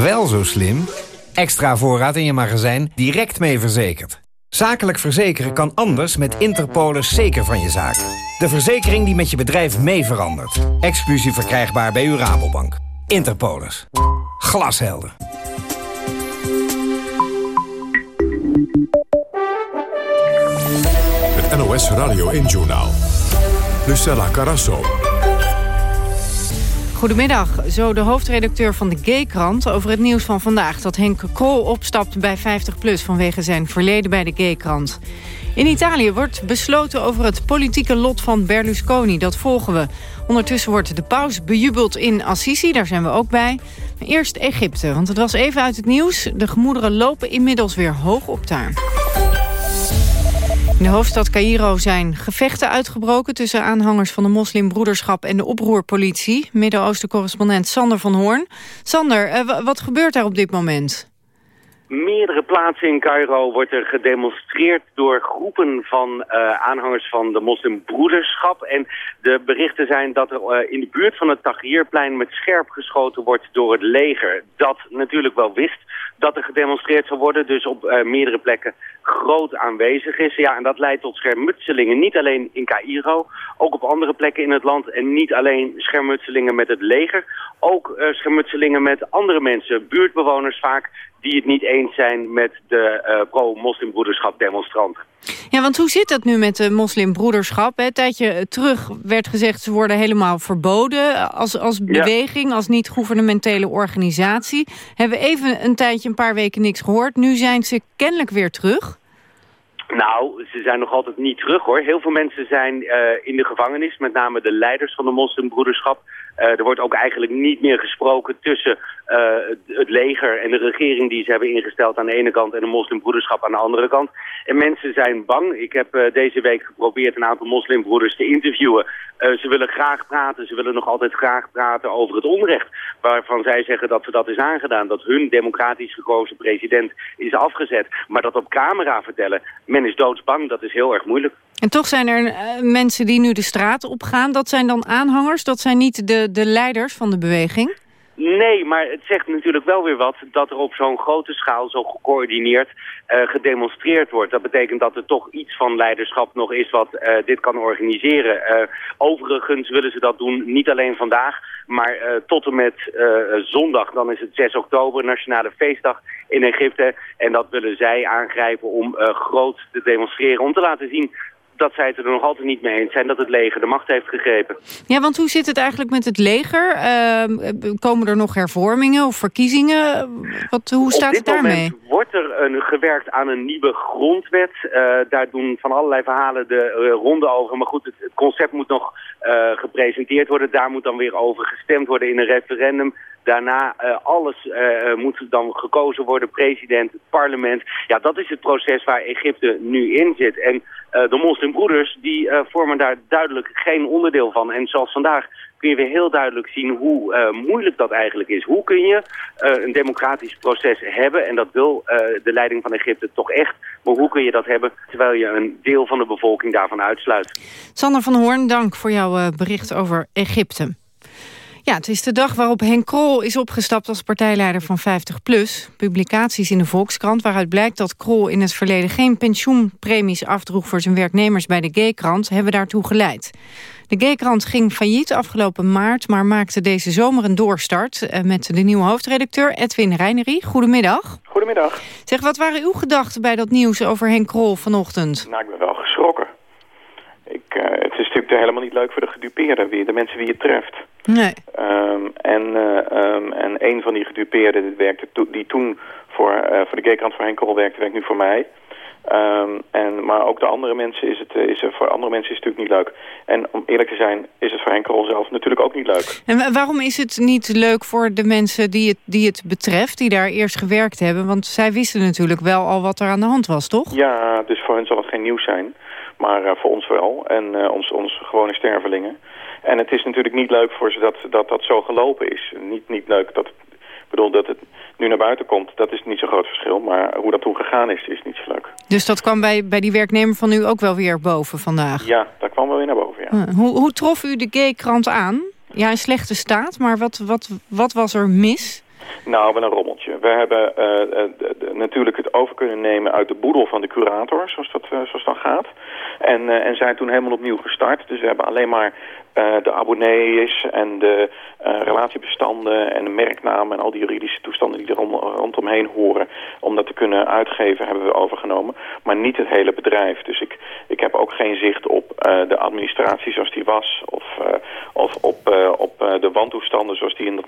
S25: Wel zo slim. Extra voorraad in je magazijn direct mee verzekerd. Zakelijk verzekeren kan anders met Interpolis zeker van je zaak. De verzekering die met je bedrijf mee verandert. Exclusief verkrijgbaar bij uw Rabobank. Interpolis. Glashelder.
S1: Het NOS Radio 1-journaal. Lucella Carasso.
S20: Goedemiddag, zo de hoofdredacteur van de Gay-krant over het nieuws van vandaag... dat Henk Krol opstapt bij 50PLUS vanwege zijn verleden bij de Gay-krant. In Italië wordt besloten over het politieke lot van Berlusconi. Dat volgen we. Ondertussen wordt de paus bejubeld in Assisi, daar zijn we ook bij. Maar eerst Egypte, want het was even uit het nieuws. De gemoederen lopen inmiddels weer hoog op daar. In de hoofdstad Cairo zijn gevechten uitgebroken... tussen aanhangers van de moslimbroederschap en de oproerpolitie. Midden-Oosten-correspondent Sander van Hoorn. Sander, eh, wat gebeurt daar op dit moment?
S26: meerdere plaatsen in Cairo wordt er gedemonstreerd door groepen van uh, aanhangers van de moslimbroederschap. En de berichten zijn dat er uh, in de buurt van het Tahrirplein met scherp geschoten wordt door het leger. Dat natuurlijk wel wist dat er gedemonstreerd zou worden, dus op meerdere plekken groot aanwezig is. Ja, en dat leidt tot schermutselingen, niet alleen in Cairo, ook op andere plekken in het land. En niet alleen schermutselingen met het leger, ook schermutselingen met andere mensen, buurtbewoners vaak, die het niet eens zijn met de uh, pro-moslimbroederschap demonstranten.
S20: Ja, want hoe zit dat nu met de moslimbroederschap? Een tijdje terug werd gezegd ze worden helemaal verboden als, als beweging, als niet-governementele organisatie. Hebben we even een tijdje, een paar weken niks gehoord. Nu zijn ze kennelijk weer terug.
S26: Nou, ze zijn nog altijd niet terug hoor. Heel veel mensen zijn uh, in de gevangenis, met name de leiders van de moslimbroederschap. Uh, er wordt ook eigenlijk niet meer gesproken tussen uh, het leger en de regering die ze hebben ingesteld aan de ene kant en de moslimbroederschap aan de andere kant. En mensen zijn bang. Ik heb uh, deze week geprobeerd een aantal moslimbroeders te interviewen. ze willen graag praten, ze willen nog altijd graag praten over het onrecht. Waarvan zij zeggen dat ze dat is aangedaan, dat hun democratisch gekozen president is afgezet. Maar dat op camera vertellen, men is doodsbang, dat is heel erg moeilijk.
S20: En toch zijn er uh, mensen die nu de straat op gaan. Dat zijn dan aanhangers, dat zijn niet de, de leiders van de beweging?
S26: Nee, maar het zegt natuurlijk wel weer wat dat er op zo'n grote schaal, zo gecoördineerd, uh, gedemonstreerd wordt. Dat betekent dat er toch iets van leiderschap nog is wat uh, dit kan organiseren. Overigens willen ze dat doen, niet alleen vandaag, maar tot en met zondag. Dan is het 6 oktober, nationale feestdag in Egypte. En dat willen zij aangrijpen om groot te demonstreren, om te laten zien dat zij het er nog altijd niet mee eens zijn dat het leger de macht heeft gegrepen.
S20: Ja, want hoe zit het eigenlijk met het leger? Uh, komen er nog hervormingen of verkiezingen? Wat, hoe staat het daarmee?
S26: Op dit moment wordt er een, gewerkt aan een nieuwe grondwet. Uh, daar doen van allerlei verhalen de uh, ronde over. Maar goed, het, het concept moet nog uh, gepresenteerd worden. Daar moet dan weer over gestemd worden in een referendum. Daarna uh, alles uh, moet dan gekozen worden, president, parlement. Ja, dat is het proces waar Egypte nu in zit. En de moslimbroeders die vormen daar duidelijk geen onderdeel van. En zoals vandaag kun je weer heel duidelijk zien hoe moeilijk dat eigenlijk is. Hoe kun je een democratisch proces hebben, en dat wil de leiding van Egypte toch echt. Maar hoe kun je dat hebben terwijl je een deel van de bevolking daarvan uitsluit?
S20: Sander van Hoorn, dank voor jouw bericht over Egypte. Ja, het is de dag waarop Henk Krol is opgestapt als partijleider van 50PLUS. Publicaties in de Volkskrant waaruit blijkt dat Krol in het verleden... geen pensioenpremies afdroeg voor zijn werknemers bij de G-krant... hebben daartoe geleid. De G-krant ging failliet afgelopen maart... maar maakte deze zomer een doorstart eh, met de nieuwe hoofdredacteur Edwin Reinery. Goedemiddag.
S27: Goedemiddag.
S20: Zeg, wat waren uw gedachten bij dat nieuws over Henk Krol vanochtend?
S27: Nou, ik ben wel geschrokken. Ik, uh, het is natuurlijk helemaal niet leuk voor de gedupeerden, weer de mensen wie je treft.
S20: Nee.
S27: Um, en, uh, um, en een van die gedupeerden die, werkte to die toen voor, uh, voor de G-krant voor Henkel werkte, werkt nu voor mij. Um, en, maar ook de andere mensen is het, is er, voor andere mensen is het natuurlijk niet leuk. En om eerlijk te zijn is het voor Henkel zelf natuurlijk ook niet leuk.
S20: En waarom is het niet leuk voor de mensen die het, die het betreft, die daar eerst gewerkt hebben? Want zij wisten natuurlijk wel al wat er aan de hand was, toch?
S27: Ja, dus voor hen zal het geen nieuws zijn. Maar uh, voor ons wel. En uh, ons, ons gewone stervelingen. En het is natuurlijk niet leuk voor ze dat dat, dat zo gelopen is. Niet, niet leuk dat bedoel, dat het nu naar buiten komt, dat is niet zo'n groot verschil. Maar hoe dat toen gegaan is, is niet zo leuk.
S20: Dus dat kwam bij, bij die werknemer van u ook wel weer boven vandaag?
S27: Ja, dat kwam wel weer naar boven, ja.
S20: Uh, hoe, hoe trof u de gay-krant aan? Ja, in slechte staat, maar wat, wat, wat was er mis?
S27: Nou, wel een rommeltje. We hebben uh, natuurlijk het over kunnen nemen uit de boedel van de curator, zoals dat, uh, zoals dat gaat. En, en zijn toen helemaal opnieuw gestart. Dus we hebben alleen maar de abonnees en de relatiebestanden en de merknamen en al die juridische toestanden die er om, rondomheen horen. Om dat te kunnen uitgeven hebben we overgenomen. Maar niet het hele bedrijf. Dus ik, ik heb ook geen zicht op de administratie zoals die was. Of, of op, op de wantoestanden zoals die in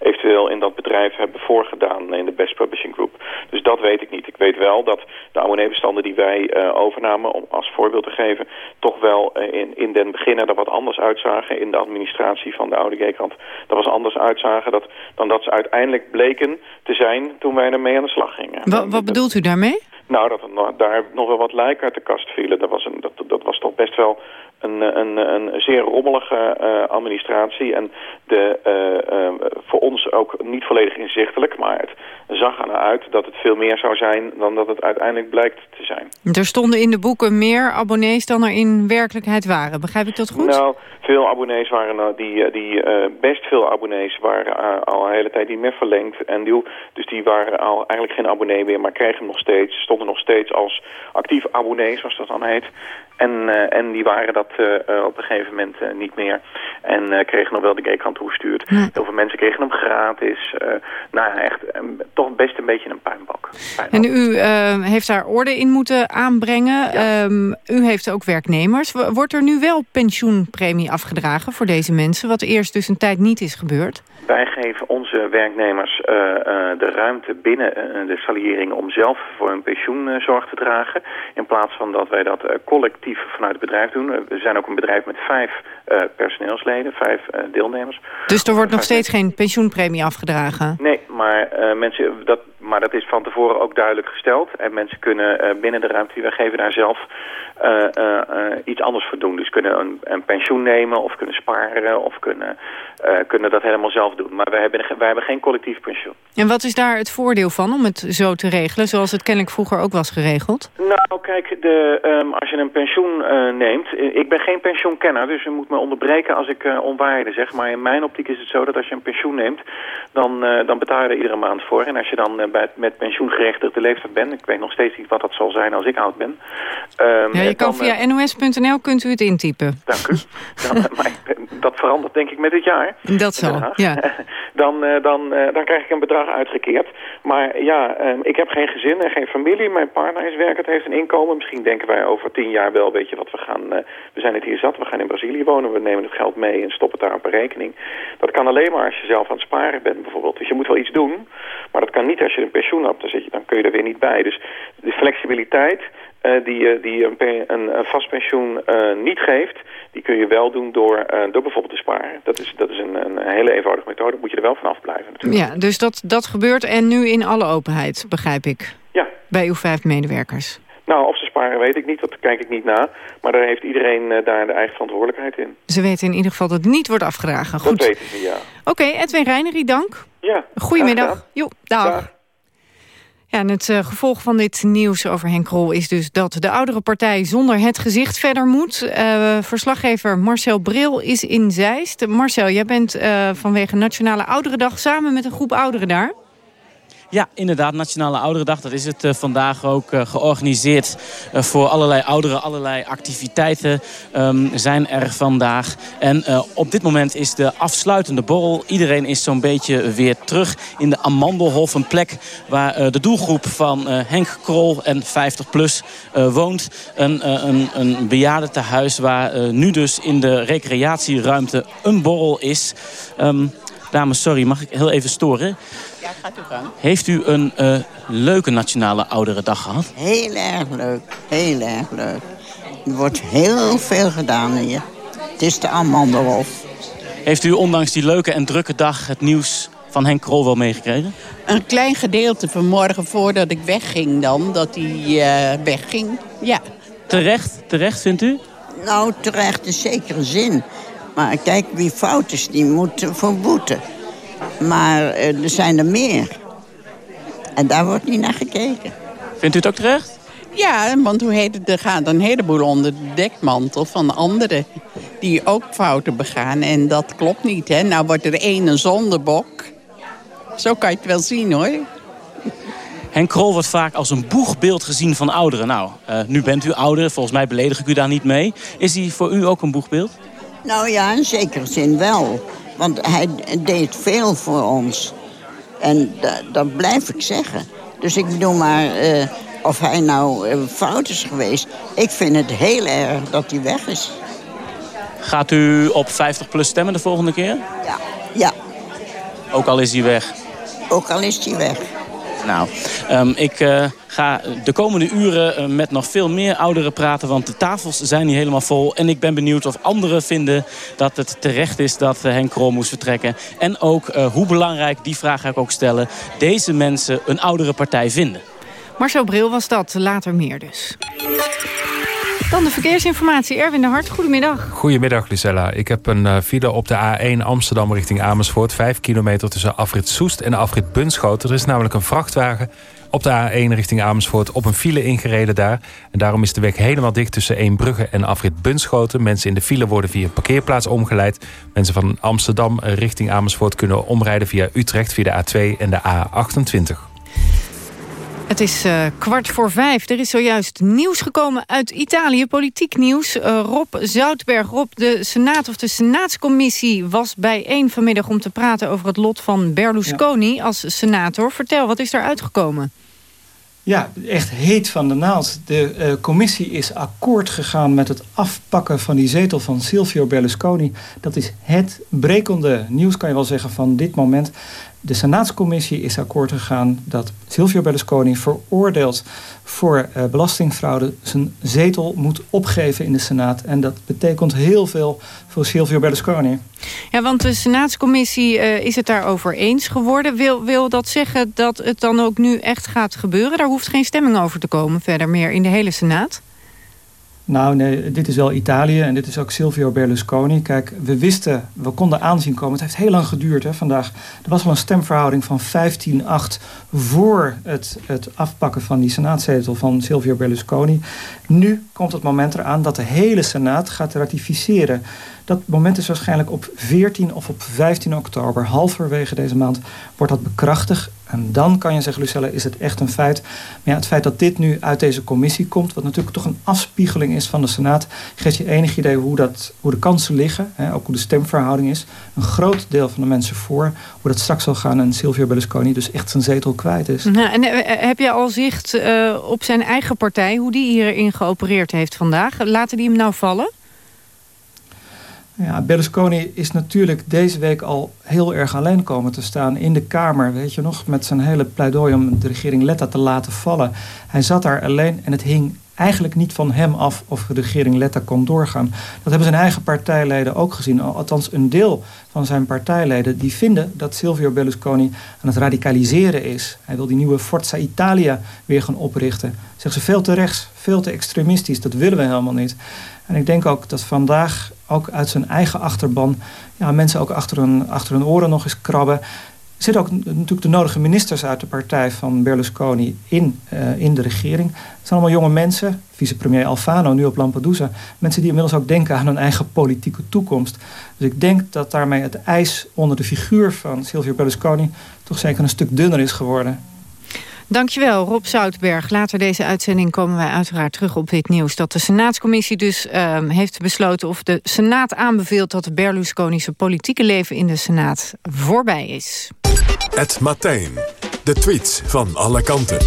S27: eventueel in dat bedrijf hebben voorgedaan in de Best Publishing Group. Dus dat weet ik niet. Ik weet wel dat de abonneebestanden die wij overnamen, om als voorbeeld te geven, toch wel in, in den beginnen er wat anders uitzagen in de administratie van de oude G-krant. Dat was anders uitzagen dat, dan dat ze uiteindelijk bleken te zijn toen wij ermee aan de slag gingen.
S20: Wat, wat bedoelt u daarmee?
S27: Nou, dat er daar nog wel wat lijken uit de kast vielen. Dat was, een, dat, dat was toch best wel een, een, een zeer rommelige uh, administratie. En de, uh, uh, voor ons ook niet volledig inzichtelijk. Maar het zag ernaar uit dat het veel meer zou zijn dan dat het uiteindelijk blijkt te zijn.
S20: Er stonden in de boeken meer abonnees dan er in werkelijkheid waren. Begrijp ik dat goed?
S27: Nou, veel abonnees waren, die, die best veel abonnees waren al een hele tijd niet meer verlengd. En die, dus die waren al eigenlijk geen abonnee meer, maar kregen hem nog steeds. Stonden nog steeds als actief abonnee, zoals dat dan heet. En, en die waren dat op een gegeven moment uh, niet meer. En kregen nog wel de gaykrant toegestuurd. Ja. Heel veel mensen kregen hem gratis. nou ja, echt toch best een beetje een puinbak.
S20: En u heeft daar orde in moeten aanbrengen. Ja. Um, u heeft ook werknemers. Wordt er nu wel pensioenpremie afgedragen voor deze mensen? Wat eerst dus een tijd niet is gebeurd?
S27: Wij geven onze werknemers uh, uh, de ruimte binnen uh, de salariering om zelf voor hun pensioen zorg te dragen. In plaats van dat wij dat collectief vanuit het bedrijf doen. We zijn ook een bedrijf met vijf personeelsleden, vijf deelnemers.
S20: Dus er wordt nog steeds geen pensioenpremie afgedragen?
S27: Nee, maar, mensen, dat, maar dat is van tevoren ook duidelijk gesteld. En mensen kunnen binnen de ruimte die wij geven daar zelf iets anders voor doen. Dus kunnen een, een, pensioen nemen of kunnen sparen of kunnen, kunnen dat helemaal zelf doen. Maar wij hebben, wij hebben geen collectief pensioen.
S20: En wat is daar het voordeel van om het zo te regelen, zoals het kennelijk vroeger ook was geregeld?
S27: Nou, kijk, de, um, als je een pensioen neemt... Ik ben geen pensioenkenner, dus je moet me onderbreken als ik uh, onwaarheden zeg. Maar in mijn optiek is het zo dat als je een pensioen neemt... dan, uh, dan betaal je er iedere maand voor. En als je dan bij, met pensioengerechtigde leeftijd bent... ik weet nog steeds niet wat dat zal zijn als ik oud ben...
S20: Um, ja, je kan dan, via nos.nl kunt u het intypen.
S27: Dank u. Dan, maar, dat verandert denk ik met dit jaar.
S20: Dat zal, ja.
S27: dan, dan, dan krijg ik een bedrag uitgekeerd. Maar ja, um, ik heb geen gezin en geen familie. Mijn partner is werkend, heeft een inkomen. Misschien denken wij over tien jaar wel, weet je wat, we gaan... We zijn het hier zat, we gaan in Brazilië wonen. We nemen het geld mee en stoppen het daar op een rekening. Dat kan alleen maar als je zelf aan het sparen bent bijvoorbeeld. Dus je moet wel iets doen, maar dat kan niet als je een pensioen hebt. Dan, zit je, dan kun je er weer niet bij. Dus de flexibiliteit... Uh, die, die een, een, een vast pensioen uh, niet geeft, die kun je wel doen door, uh, door bijvoorbeeld te sparen. Dat is, dat is een, een hele eenvoudige methode, moet je er wel vanaf blijven natuurlijk.
S20: Ja, dus dat, dat gebeurt en nu in alle openheid, begrijp ik.
S27: Ja.
S20: Bij uw vijf medewerkers.
S27: Nou, of ze sparen weet ik niet, dat kijk ik niet na. Maar daar heeft iedereen daar de eigen verantwoordelijkheid in.
S20: Ze weten in ieder geval dat het niet wordt afgedragen. Goed.
S27: Dat weten ze, ja.
S20: Oké, okay, Edwin Reinerie, dank.
S27: Ja.
S20: Goedemiddag. Jo, dag. dag. Ja, en het uh, gevolg van dit nieuws over Henk Krol is dus dat de oudere partij zonder het gezicht verder moet. Uh, verslaggever Marcel Bril is in Zeist. Marcel, jij bent vanwege Nationale Ouderendag samen met een groep ouderen daar.
S28: Ja, inderdaad, Nationale Ouderendag. Dat is het uh, vandaag ook uh, georganiseerd uh, voor allerlei ouderen. Allerlei activiteiten um, zijn er vandaag. En op dit moment is de afsluitende borrel. Iedereen is zo'n beetje weer terug in de Amandelhof. Een plek waar de doelgroep van Henk Krol en 50PLUS woont. Een, een, een bejaardentehuis waar nu dus in de recreatieruimte een borrel is. Um, dames, sorry, mag ik heel even storen?
S29: Ja, gaat u gang.
S28: Heeft u een uh, leuke Nationale Ouderendag gehad?
S29: Heel erg leuk. Heel erg leuk. Er wordt heel veel gedaan hier. Het is de Amandelhof.
S28: Heeft u ondanks die leuke en drukke dag het nieuws van Henk Krol wel meegekregen?
S29: Een klein gedeelte vanmorgen voordat ik wegging dan. Dat hij uh, wegging, ja.
S28: Terecht, terecht vindt u?
S29: Nou, terecht in zekere zin. Maar kijk, wie fout is, die moet voor boeten. Maar eh, er zijn er meer. En daar wordt niet naar gekeken.
S28: Vindt u het ook terecht?
S30: Ja, want hoe heet het, er gaat een heleboel onder de dekmantel van anderen... die ook fouten begaan en dat klopt niet. Hè? Nou wordt er één een zondebok. Zo kan je het wel zien, hoor.
S28: Henk Krol wordt vaak als een boegbeeld gezien van ouderen. Nou, uh, nu bent u ouder, volgens mij beledig ik u daar niet mee. Is hij voor u ook een boegbeeld?
S29: Nou ja, in zekere zin wel. Want hij deed veel voor ons. En dat blijf ik zeggen. Dus ik bedoel maar, uh, of hij nou uh, fout is geweest... ik vind het heel erg dat hij weg is.
S28: Gaat u op 50 plus stemmen de volgende keer?
S29: Ja. ja.
S28: Ook al is hij weg?
S29: Ook al is hij weg.
S28: Nou, um, ik uh, ga de komende uren uh, met nog veel meer ouderen praten... want de tafels zijn niet helemaal vol. En ik ben benieuwd of anderen vinden dat het terecht is dat uh, Henk Krol moest vertrekken. En ook hoe belangrijk, die vraag ga ik ook stellen... deze mensen een oudere partij vinden.
S20: Marcel Bril was dat, later meer dus. Dan de verkeersinformatie. Erwin de Hart, goedemiddag.
S8: Goedemiddag, Lucella. Ik heb een uh, file op de A1 Amsterdam richting Amersfoort. Vijf kilometer tussen afrit Soest en afrit Bunschoten. Er is namelijk een vrachtwagen op de A1 richting Amersfoort op een file ingereden daar. En daarom is de weg helemaal dicht tussen Eembrugge en afrit Bunschoten. Mensen in de file worden via een parkeerplaats omgeleid. Mensen van Amsterdam richting Amersfoort kunnen omrijden via Utrecht... via de A2 en de A28.
S20: Het is uh, kwart voor vijf. Er is zojuist nieuws gekomen uit Italië, politiek nieuws. Uh, Rob Zoutberg, Rob, de Senaat of de Senaatscommissie was bijeen vanmiddag om te praten over het lot van Berlusconi ja. als senator. Vertel, wat is er uitgekomen?
S31: Ja, echt heet van de naald. De uh, commissie is akkoord gegaan met het afpakken van die zetel van Silvio Berlusconi. Dat is het brekende nieuws, kan je wel zeggen, van dit moment. De Senaatscommissie is akkoord gegaan dat Silvio Berlusconi veroordeeld voor uh, belastingfraude zijn zetel moet opgeven in de Senaat. En dat betekent heel veel voor Silvio Berlusconi.
S20: Ja, want de Senaatscommissie uh, is het daarover eens geworden. Wil, wil dat zeggen dat het dan ook nu echt gaat gebeuren? Daar hoeft geen stemming over te komen verder meer in de hele Senaat?
S31: Nou nee, dit is wel Italië en dit is ook Silvio Berlusconi. Kijk, we wisten, we konden aanzien komen. Het heeft heel lang geduurd hè, vandaag. Er was al een stemverhouding van 15-8 voor het, het afpakken van die senaatzetel van Silvio Berlusconi. Nu komt het moment eraan dat de hele senaat gaat ratificeren. Dat moment is waarschijnlijk op 14 of op 15 oktober, halverwege deze maand, wordt dat bekrachtigd. En dan kan je zeggen, Lucella, is het echt een feit. Maar ja, het feit dat dit nu uit deze commissie komt... wat natuurlijk toch een afspiegeling is van de Senaat... geeft je enig idee hoe, dat, hoe de kansen liggen. Hè, ook hoe de stemverhouding is. Een groot deel van de mensen voor. Hoe dat straks zal gaan en Silvio Berlusconi dus echt zijn zetel kwijt is.
S20: Nou, en eh, heb je al zicht uh, op zijn eigen partij... hoe die hierin geopereerd heeft vandaag? Laten die hem nou vallen?
S31: Ja, Berlusconi is natuurlijk deze week al heel erg alleen komen te staan in de Kamer. Weet je nog, met zijn hele pleidooi om de regering Letta te laten vallen. Hij zat daar alleen en het hing eigenlijk niet van hem af of de regering Letta kon doorgaan. Dat hebben zijn eigen partijleden ook gezien. Althans, een deel van zijn partijleden die vinden dat Silvio Berlusconi aan het radicaliseren is. Hij wil die nieuwe Forza Italia weer gaan oprichten. Zeggen ze veel te rechts, veel te extremistisch. Dat willen we helemaal niet. En ik denk ook dat vandaag ook uit zijn eigen achterban... Ja, mensen ook achter hun, achter oren nog eens krabben. Er zitten ook natuurlijk de nodige ministers uit de partij van Berlusconi in, uh, in de regering. Het zijn allemaal jonge mensen. Vicepremier Alfano, nu op Lampedusa. Mensen die inmiddels ook denken aan hun eigen politieke toekomst. Dus ik denk dat daarmee het ijs onder de figuur van Silvio Berlusconi... toch zeker een stuk dunner is geworden.
S20: Dankjewel, Rob Zoutberg. Later deze uitzending komen wij uiteraard terug op dit nieuws... dat de Senaatscommissie dus uh, heeft besloten... of de Senaat aanbeveelt dat de Berlusconische politieke leven in de Senaat voorbij is.
S1: Het Martijn. De tweets van alle kanten.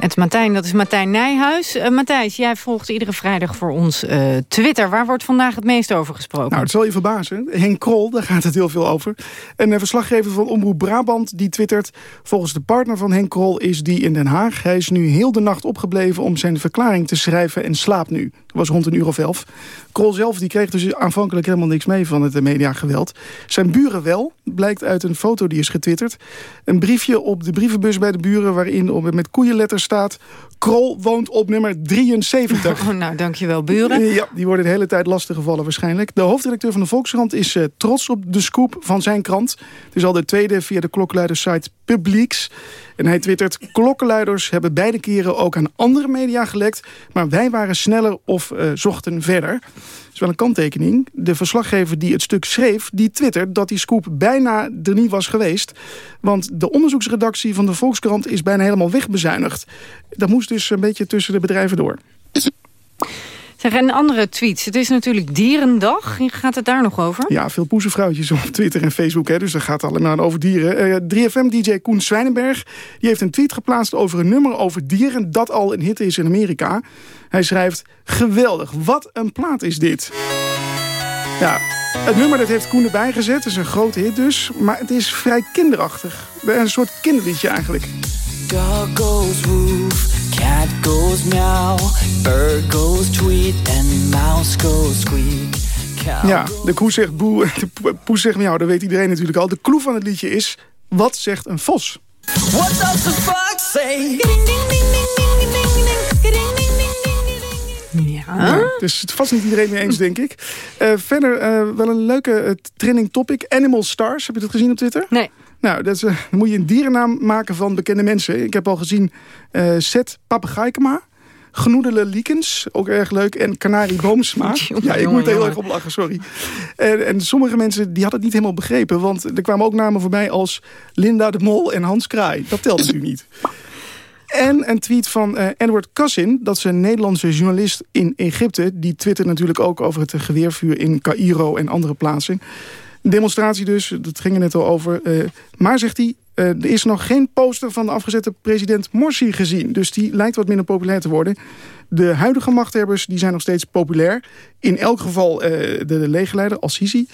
S20: Het Martijn, dat is Martijn Nijhuis. Uh, Matthijs, jij volgt iedere vrijdag voor ons uh, Twitter. Waar wordt vandaag het meest over gesproken?
S32: Nou, het zal je verbazen. Henk Krol, daar gaat het heel veel over. Een uh, verslaggever van Omroep Brabant die twittert... volgens de partner van Henk Krol is die in Den Haag. Hij is nu heel de nacht opgebleven om zijn verklaring te schrijven... en slaapt nu. Dat was rond een uur of elf. Krol zelf die kreeg dus aanvankelijk helemaal niks mee van het mediageweld. Zijn buren wel, blijkt uit een foto die is getwitterd. Een briefje op de brievenbus bij de buren... waarin met koeienletters staat... Krol woont op nummer 73.
S20: Oh, nou, dankjewel, buren.
S32: Ja, die worden de hele tijd lastiggevallen waarschijnlijk. De hoofdredacteur van de Volkskrant is uh, trots op de scoop van zijn krant. Het is al de tweede via de klokkenluidersite Publieks. En hij twittert, klokkenluiders hebben beide keren ook aan andere media gelekt... maar wij waren sneller of uh, zochten verder. Dat is wel een kanttekening. De verslaggever die het stuk schreef, die twittert dat die scoop bijna er niet was geweest. Want de onderzoeksredactie van de Volkskrant is bijna helemaal wegbezuinigd. Dat moest dus een beetje tussen de bedrijven door.
S20: Zeg, en andere tweets. Het is natuurlijk Dierendag. Gaat het daar nog over?
S32: Ja, veel poezenvrouwtjes op Twitter en Facebook. Hè, dus dat gaat allemaal over dieren. Uh, 3FM-dj Koen Zwijnenberg die heeft een tweet geplaatst over een nummer over dieren... dat al een hit is in Amerika. Hij schrijft, geweldig, wat een plaat is dit. Ja, het nummer dat heeft Koen erbij gezet. Het is een grote hit dus. Maar het is vrij kinderachtig. Een soort kinderliedje eigenlijk. Dog goes woof, cat goes meow, bird goes tweet and mouse goes squeak. Ja, de koe zegt boe, de poes zegt miauw, dat weet iedereen natuurlijk al. De clue van het liedje is, wat zegt een vos? What does the fox say? Ja. dus het vast niet iedereen mee eens, denk ik. Uh, verder uh, wel een leuke uh, trending topic. Animal Stars, heb je dat gezien op Twitter?
S20: Nee.
S32: Nou, dat is, dan moet je een dierennaam maken van bekende mensen. Ik heb al gezien Seth Papegaaikema. Genoedele Liekens, ook erg leuk. En Canarie Boomsma. ja, ik moet er heel erg op lachen, sorry. En, en, sommige mensen die hadden het niet helemaal begrepen. Want er kwamen ook namen voorbij als Linda de Mol en Hans Kraai. Dat telt natuurlijk niet. En een tweet van uh, Edward Cassin, dat is een Nederlandse journalist in Egypte. Die twittert natuurlijk ook over het geweervuur in Cairo en andere plaatsen. Demonstratie dus, dat ging er net al over. Uh, maar zegt hij, uh, er is nog geen poster van de afgezette president Morsi gezien. Dus die lijkt wat minder populair te worden. De huidige machthebbers die zijn nog steeds populair. In elk geval de, de legerleider, Al-Sisi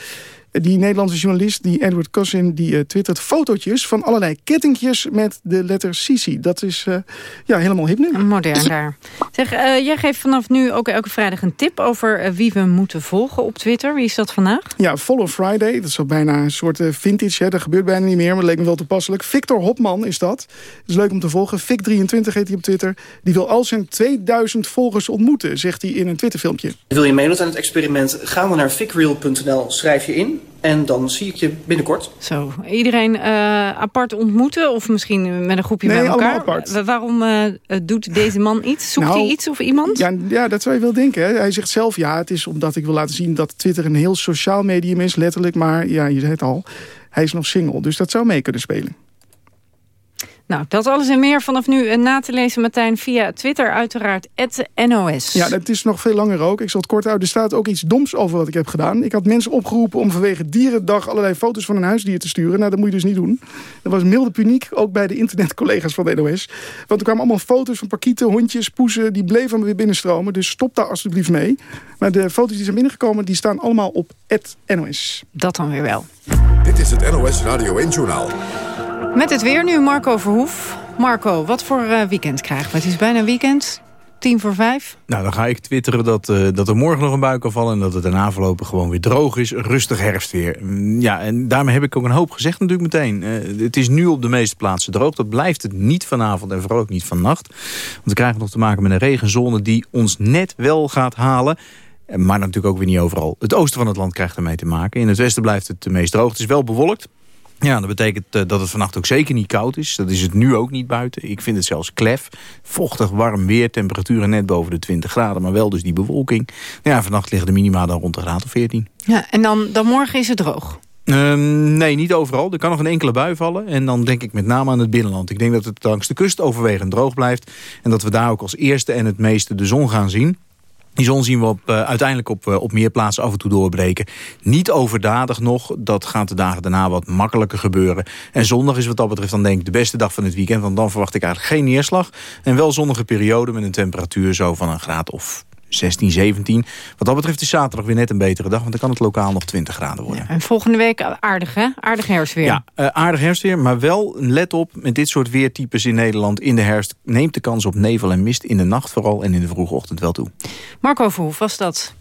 S32: die Nederlandse journalist, die Edward Cousin, die uh, twittert fotootjes van allerlei kettingjes met de letter Sisi. Dat is uh, ja, helemaal hip nu.
S20: Modern daar. Zeg, uh, jij geeft vanaf nu ook elke vrijdag een tip over wie we moeten volgen op Twitter. Wie is dat vandaag?
S32: Ja, Follow Friday. Dat is al bijna een soort vintage. Hè. Dat gebeurt bijna niet meer, maar dat leek me wel toepasselijk. Victor Hopman is dat. Dat is leuk om te volgen. Vic23 heet hij op Twitter. Die wil al zijn 2000 volgers ontmoeten, zegt hij in een Twitterfilmpje.
S33: Wil je meedoen aan het experiment? Ga dan naar ficreal.nl, schrijf je in. En dan zie ik je binnenkort.
S20: Zo, iedereen uh, apart ontmoeten of misschien met een groepje
S32: nee,
S20: bij elkaar?
S32: apart.
S20: Waarom uh, doet deze man iets? Zoekt
S32: nou,
S20: hij iets of iemand?
S32: Ja, ja, dat zou je wel denken. Hè. Hij zegt zelf, ja, het is omdat ik wil laten zien dat Twitter een heel sociaal medium is, letterlijk. Maar ja, je zei het al, hij is nog single, dus dat zou mee kunnen spelen.
S20: Nou, dat alles en meer vanaf nu na te lezen, Martijn, via Twitter uiteraard, NOS.
S32: Ja, dat is nog veel langer ook. Ik zal het kort houden. Er staat ook iets doms over wat ik heb gedaan. Ik had mensen opgeroepen om vanwege Dierendag allerlei foto's van een huisdier te sturen. Nou, dat moet je dus niet doen. Dat was milde paniek, ook bij de internetcollega's van de NOS. Want er kwamen allemaal foto's van pakieten, hondjes, poezen. Die bleven me weer binnenstromen. Dus stop daar alsjeblieft mee. Maar de foto's die zijn binnengekomen, die staan allemaal op NOS.
S20: Dat dan weer wel.
S1: Dit is het NOS Radio 1 Journaal.
S20: Met het weer nu, Marco Verhoef. Marco, wat voor uh, weekend krijgen we? Het is bijna weekend. Tien voor vijf.
S34: Nou, dan ga ik twitteren dat, uh, dat er morgen nog een bui kan vallen... en dat het daarna voorlopig gewoon weer droog is. Rustig herfstweer. Mm, ja, en daarmee heb ik ook een hoop gezegd natuurlijk meteen. Uh, het is nu op de meeste plaatsen droog. Dat blijft het niet vanavond en vooral ook niet vannacht. Want we krijgen nog te maken met een regenzone die ons net wel gaat halen... Maar natuurlijk ook weer niet overal. Het oosten van het land krijgt ermee te maken. In het westen blijft het meest droog. Het is wel bewolkt. Ja, dat betekent uh, dat het vannacht ook zeker niet koud is. Dat is het nu ook niet buiten. Ik vind het zelfs klef. Vochtig, warm weer, temperaturen net boven de 20 graden... maar wel dus die bewolking. Ja, vannacht liggen de minima dan rond de graad of 14.
S20: Ja, en dan, dan morgen is het droog?
S34: Um, nee, niet overal. Er kan nog een enkele bui vallen. En dan denk ik met name aan het binnenland. Ik denk dat het langs de kust overwegend droog blijft. En dat we daar ook als eerste en het meeste de zon gaan zien. Die zon zien we op, uh, uiteindelijk op, uh, op meer plaatsen af en toe doorbreken. Niet overdadig nog. Dat gaat de dagen daarna wat makkelijker gebeuren. En zondag is wat dat betreft dan denk ik de beste dag van het weekend. Want dan verwacht ik eigenlijk geen neerslag. En wel zonnige periode met een temperatuur zo van een graad of 16, 17. Wat dat betreft is zaterdag weer net een betere dag. Want dan kan het lokaal nog 20 graden worden.
S20: Ja, en volgende week aardig, hè? Aardig herfstweer.
S34: Ja, uh, aardig herfstweer. Maar wel, let op, met dit soort weertypes in Nederland in de herfst... neemt de kans op nevel en mist in de nacht vooral en in de vroege ochtend wel toe.
S20: Marco Verhoef was dat.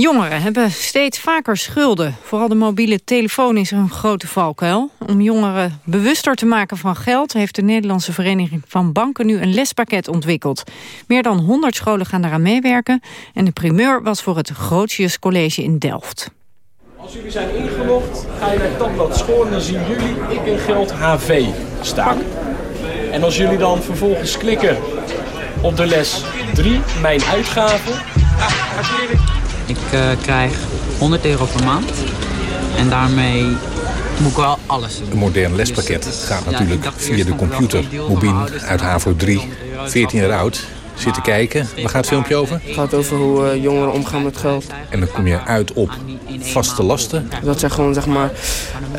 S20: Jongeren hebben steeds vaker schulden. Vooral de mobiele telefoon is een grote valkuil. Om jongeren bewuster te maken van geld... heeft de Nederlandse Vereniging van Banken nu een lespakket ontwikkeld. Meer dan 100 scholen gaan daaraan meewerken. En de primeur was voor het Grootjes College in Delft.
S35: Als jullie zijn ingelogd, ga je naar het tabblad school en dan zien jullie ik in geld HV staan. En als jullie dan vervolgens klikken op de les 3, mijn uitgaven,
S36: Ik eh, krijg 100 euro per maand. En daarmee moet ik wel alles doen.
S37: Een modern lespakket gaat natuurlijk via de computer. Mobien uit HAVO 3, 14 jaar oud, zitten kijken. Waar gaat het filmpje over?
S38: Het gaat over hoe eh, jongeren omgaan met geld.
S37: En dan kom je uit op vaste lasten.
S38: Dat zijn gewoon zeg maar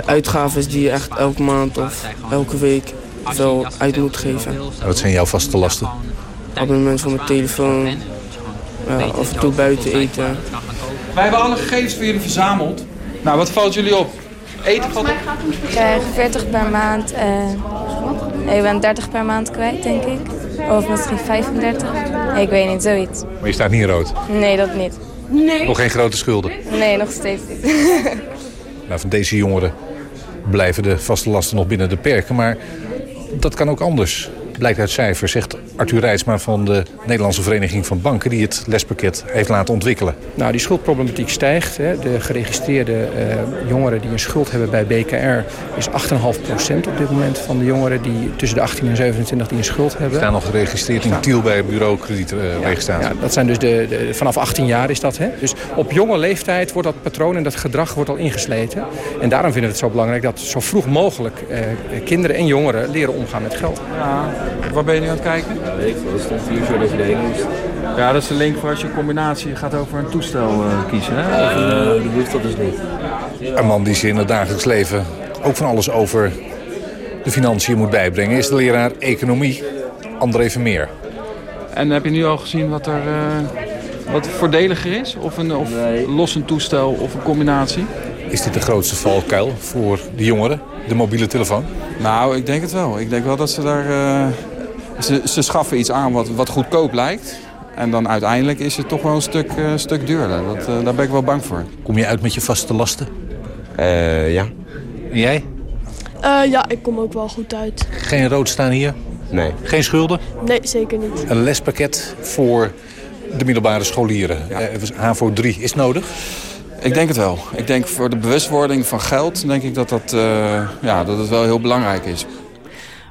S38: uitgaven die je echt elke maand of elke week wel uit moet geven.
S37: Wat zijn jouw vaste lasten?
S38: Abonnement voor mijn telefoon, ja, af en toe buiten eten.
S22: Wij hebben alle gegevens voor jullie verzameld. Nou, wat valt jullie op? Eten valt op?
S39: Ik krijg 40 per maand en ik ben 30 per maand kwijt, denk ik. Of misschien 35. Ik weet niet, zoiets.
S37: Maar je staat niet rood.
S39: Nee, dat niet. Nee.
S37: Nog geen grote schulden.
S39: Nee, nog steeds niet.
S37: Nou, van deze jongeren blijven de vaste lasten nog binnen de perken. Maar dat kan ook anders. Blijkt uit cijfers, zegt Arthur Rijtsma van de Nederlandse Vereniging van Banken... die het lespakket heeft laten ontwikkelen.
S40: Nou, die schuldproblematiek stijgt. Hè. De geregistreerde eh, jongeren die een schuld hebben bij BKR is 8,5% op dit moment van de jongeren die tussen de 18 en 27 die een schuld hebben.
S37: staan nog geregistreerd in Tiel bij het bureau kredietregistratie.
S40: Ja, dat zijn dus de, de, vanaf 18 jaar is dat. Hè. Dus op jonge leeftijd wordt dat patroon en dat gedrag wordt al ingesleten. En daarom vinden we het zo belangrijk dat zo vroeg mogelijk eh, kinderen en jongeren leren omgaan met geld.
S22: Ja, waar ben je nu aan het kijken?
S38: Nee, ik dat stond hier zo dat je de Engels.
S22: Ja, dat is de link voor als je een combinatie gaat over een toestel eh, kiezen. Hè? Of een,
S38: dat hoeft dat dus niet.
S37: Een man die zich in het dagelijks leven ook van alles over de financiën moet bijbrengen... is de leraar economie André Vermeer.
S22: En heb je nu al gezien wat er eh, wat voordeliger is? Of een of los een toestel of een combinatie?
S37: Is dit de grootste valkuil voor de jongeren, de mobiele telefoon?
S22: Nou, ik denk het wel. Ik denk wel dat ze daar... eh, ze, ze schaffen iets aan wat, wat goedkoop lijkt. En dan uiteindelijk is het toch wel een stuk, eh, stuk duurder. Dat, eh, daar ben ik wel bang voor.
S37: Kom je uit met je vaste lasten?
S38: ja.
S37: En jij?
S41: Eh, ja, ik kom ook wel goed uit.
S37: Geen rood staan hier?
S38: Nee.
S37: Geen schulden?
S41: Nee, zeker niet.
S37: Een lespakket voor de middelbare scholieren. Eh, HAVO 3 is nodig?
S22: Ik denk het wel. Ik denk voor de bewustwording van geld... denk ik dat, dat, eh, ja, dat het wel heel belangrijk is.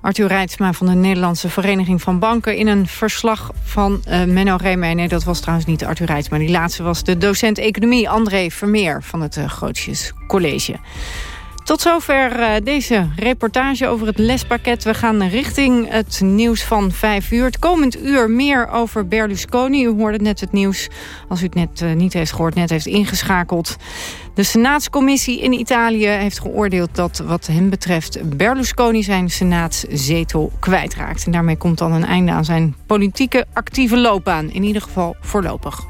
S20: Arthur Rijtsma van de Nederlandse Vereniging van Banken... in een verslag van eh, Menno Reemeij. Nee, dat was trouwens niet Arthur Rijtsma. Die laatste was de docent economie André Vermeer... van het uh, Grootjes College. Tot zover uh, deze reportage over het lespakket. We gaan richting het nieuws van vijf uur. Het komend uur meer over Berlusconi. U hoorde net het nieuws, als u het net uh, niet heeft gehoord, net heeft ingeschakeld. De Senaatscommissie in Italië heeft geoordeeld dat wat hem betreft Berlusconi zijn senaatszetel kwijtraakt. En daarmee komt dan een einde aan zijn politieke actieve loopbaan. In ieder geval voorlopig.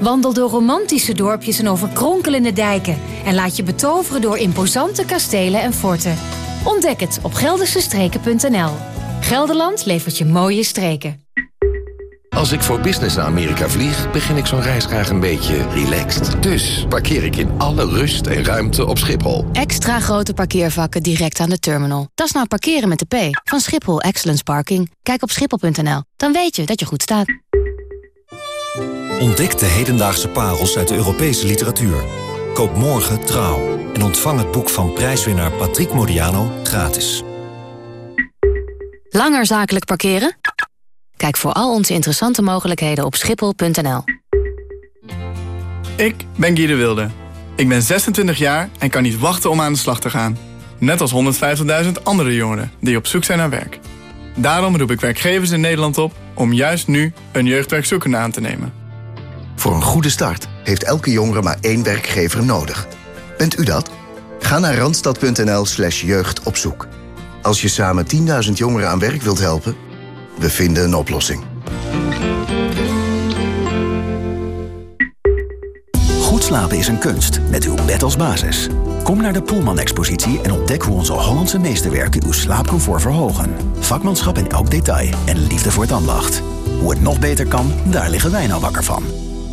S42: Wandel door romantische dorpjes en over kronkelende dijken. En laat je betoveren door imposante kastelen en forten. Ontdek het op geldersestreken.nl. Gelderland levert je mooie streken.
S43: Als ik voor business naar Amerika vlieg, begin ik zo'n reis graag een beetje relaxed. Dus parkeer ik in alle rust en ruimte op Schiphol.
S42: Extra grote parkeervakken direct aan de terminal. Dat is nou parkeren met de P van Schiphol Excellence Parking. Kijk op schiphol.nl. Dan weet je dat je goed staat.
S44: Ontdek de hedendaagse parels uit de Europese literatuur. Koop morgen Trouw en ontvang het boek van prijswinnaar Patrick Modiano gratis.
S42: Langer zakelijk parkeren? Kijk voor al onze interessante mogelijkheden op schiphol.nl.
S45: Ik ben Guy de Wilde. Ik ben 26 jaar en kan niet wachten om aan de slag te gaan. Net als 150.000 andere jongeren die op zoek zijn naar werk. Daarom roep ik werkgevers in Nederland op om juist nu een jeugdwerkzoekende aan te nemen.
S46: Voor een goede start heeft elke jongere maar één werkgever nodig. Bent u dat? Ga naar randstad.nl slash jeugdopzoek. Als je samen 10.000 jongeren aan werk wilt helpen, we vinden een oplossing.
S47: Goed slapen is een kunst, met uw bed als basis. Kom naar de Poelman-expositie en ontdek hoe onze Hollandse meesterwerken uw slaapcomfort verhogen. Vakmanschap in elk detail en liefde voor het ambacht. Hoe het nog beter kan, daar liggen wij nou wakker van.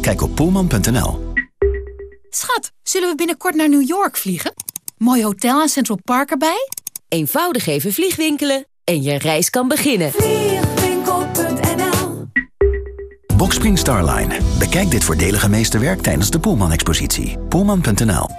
S47: Kijk op poelman.nl.
S48: Schat, zullen we binnenkort naar New York vliegen? Mooi hotel en Central Park erbij?
S49: Eenvoudig even vliegwinkelen en je reis kan beginnen.
S48: Vliegwinkel.nl
S47: Boxspring Starline. Bekijk dit voordelige meesterwerk tijdens de Poelman-expositie. Poelman.nl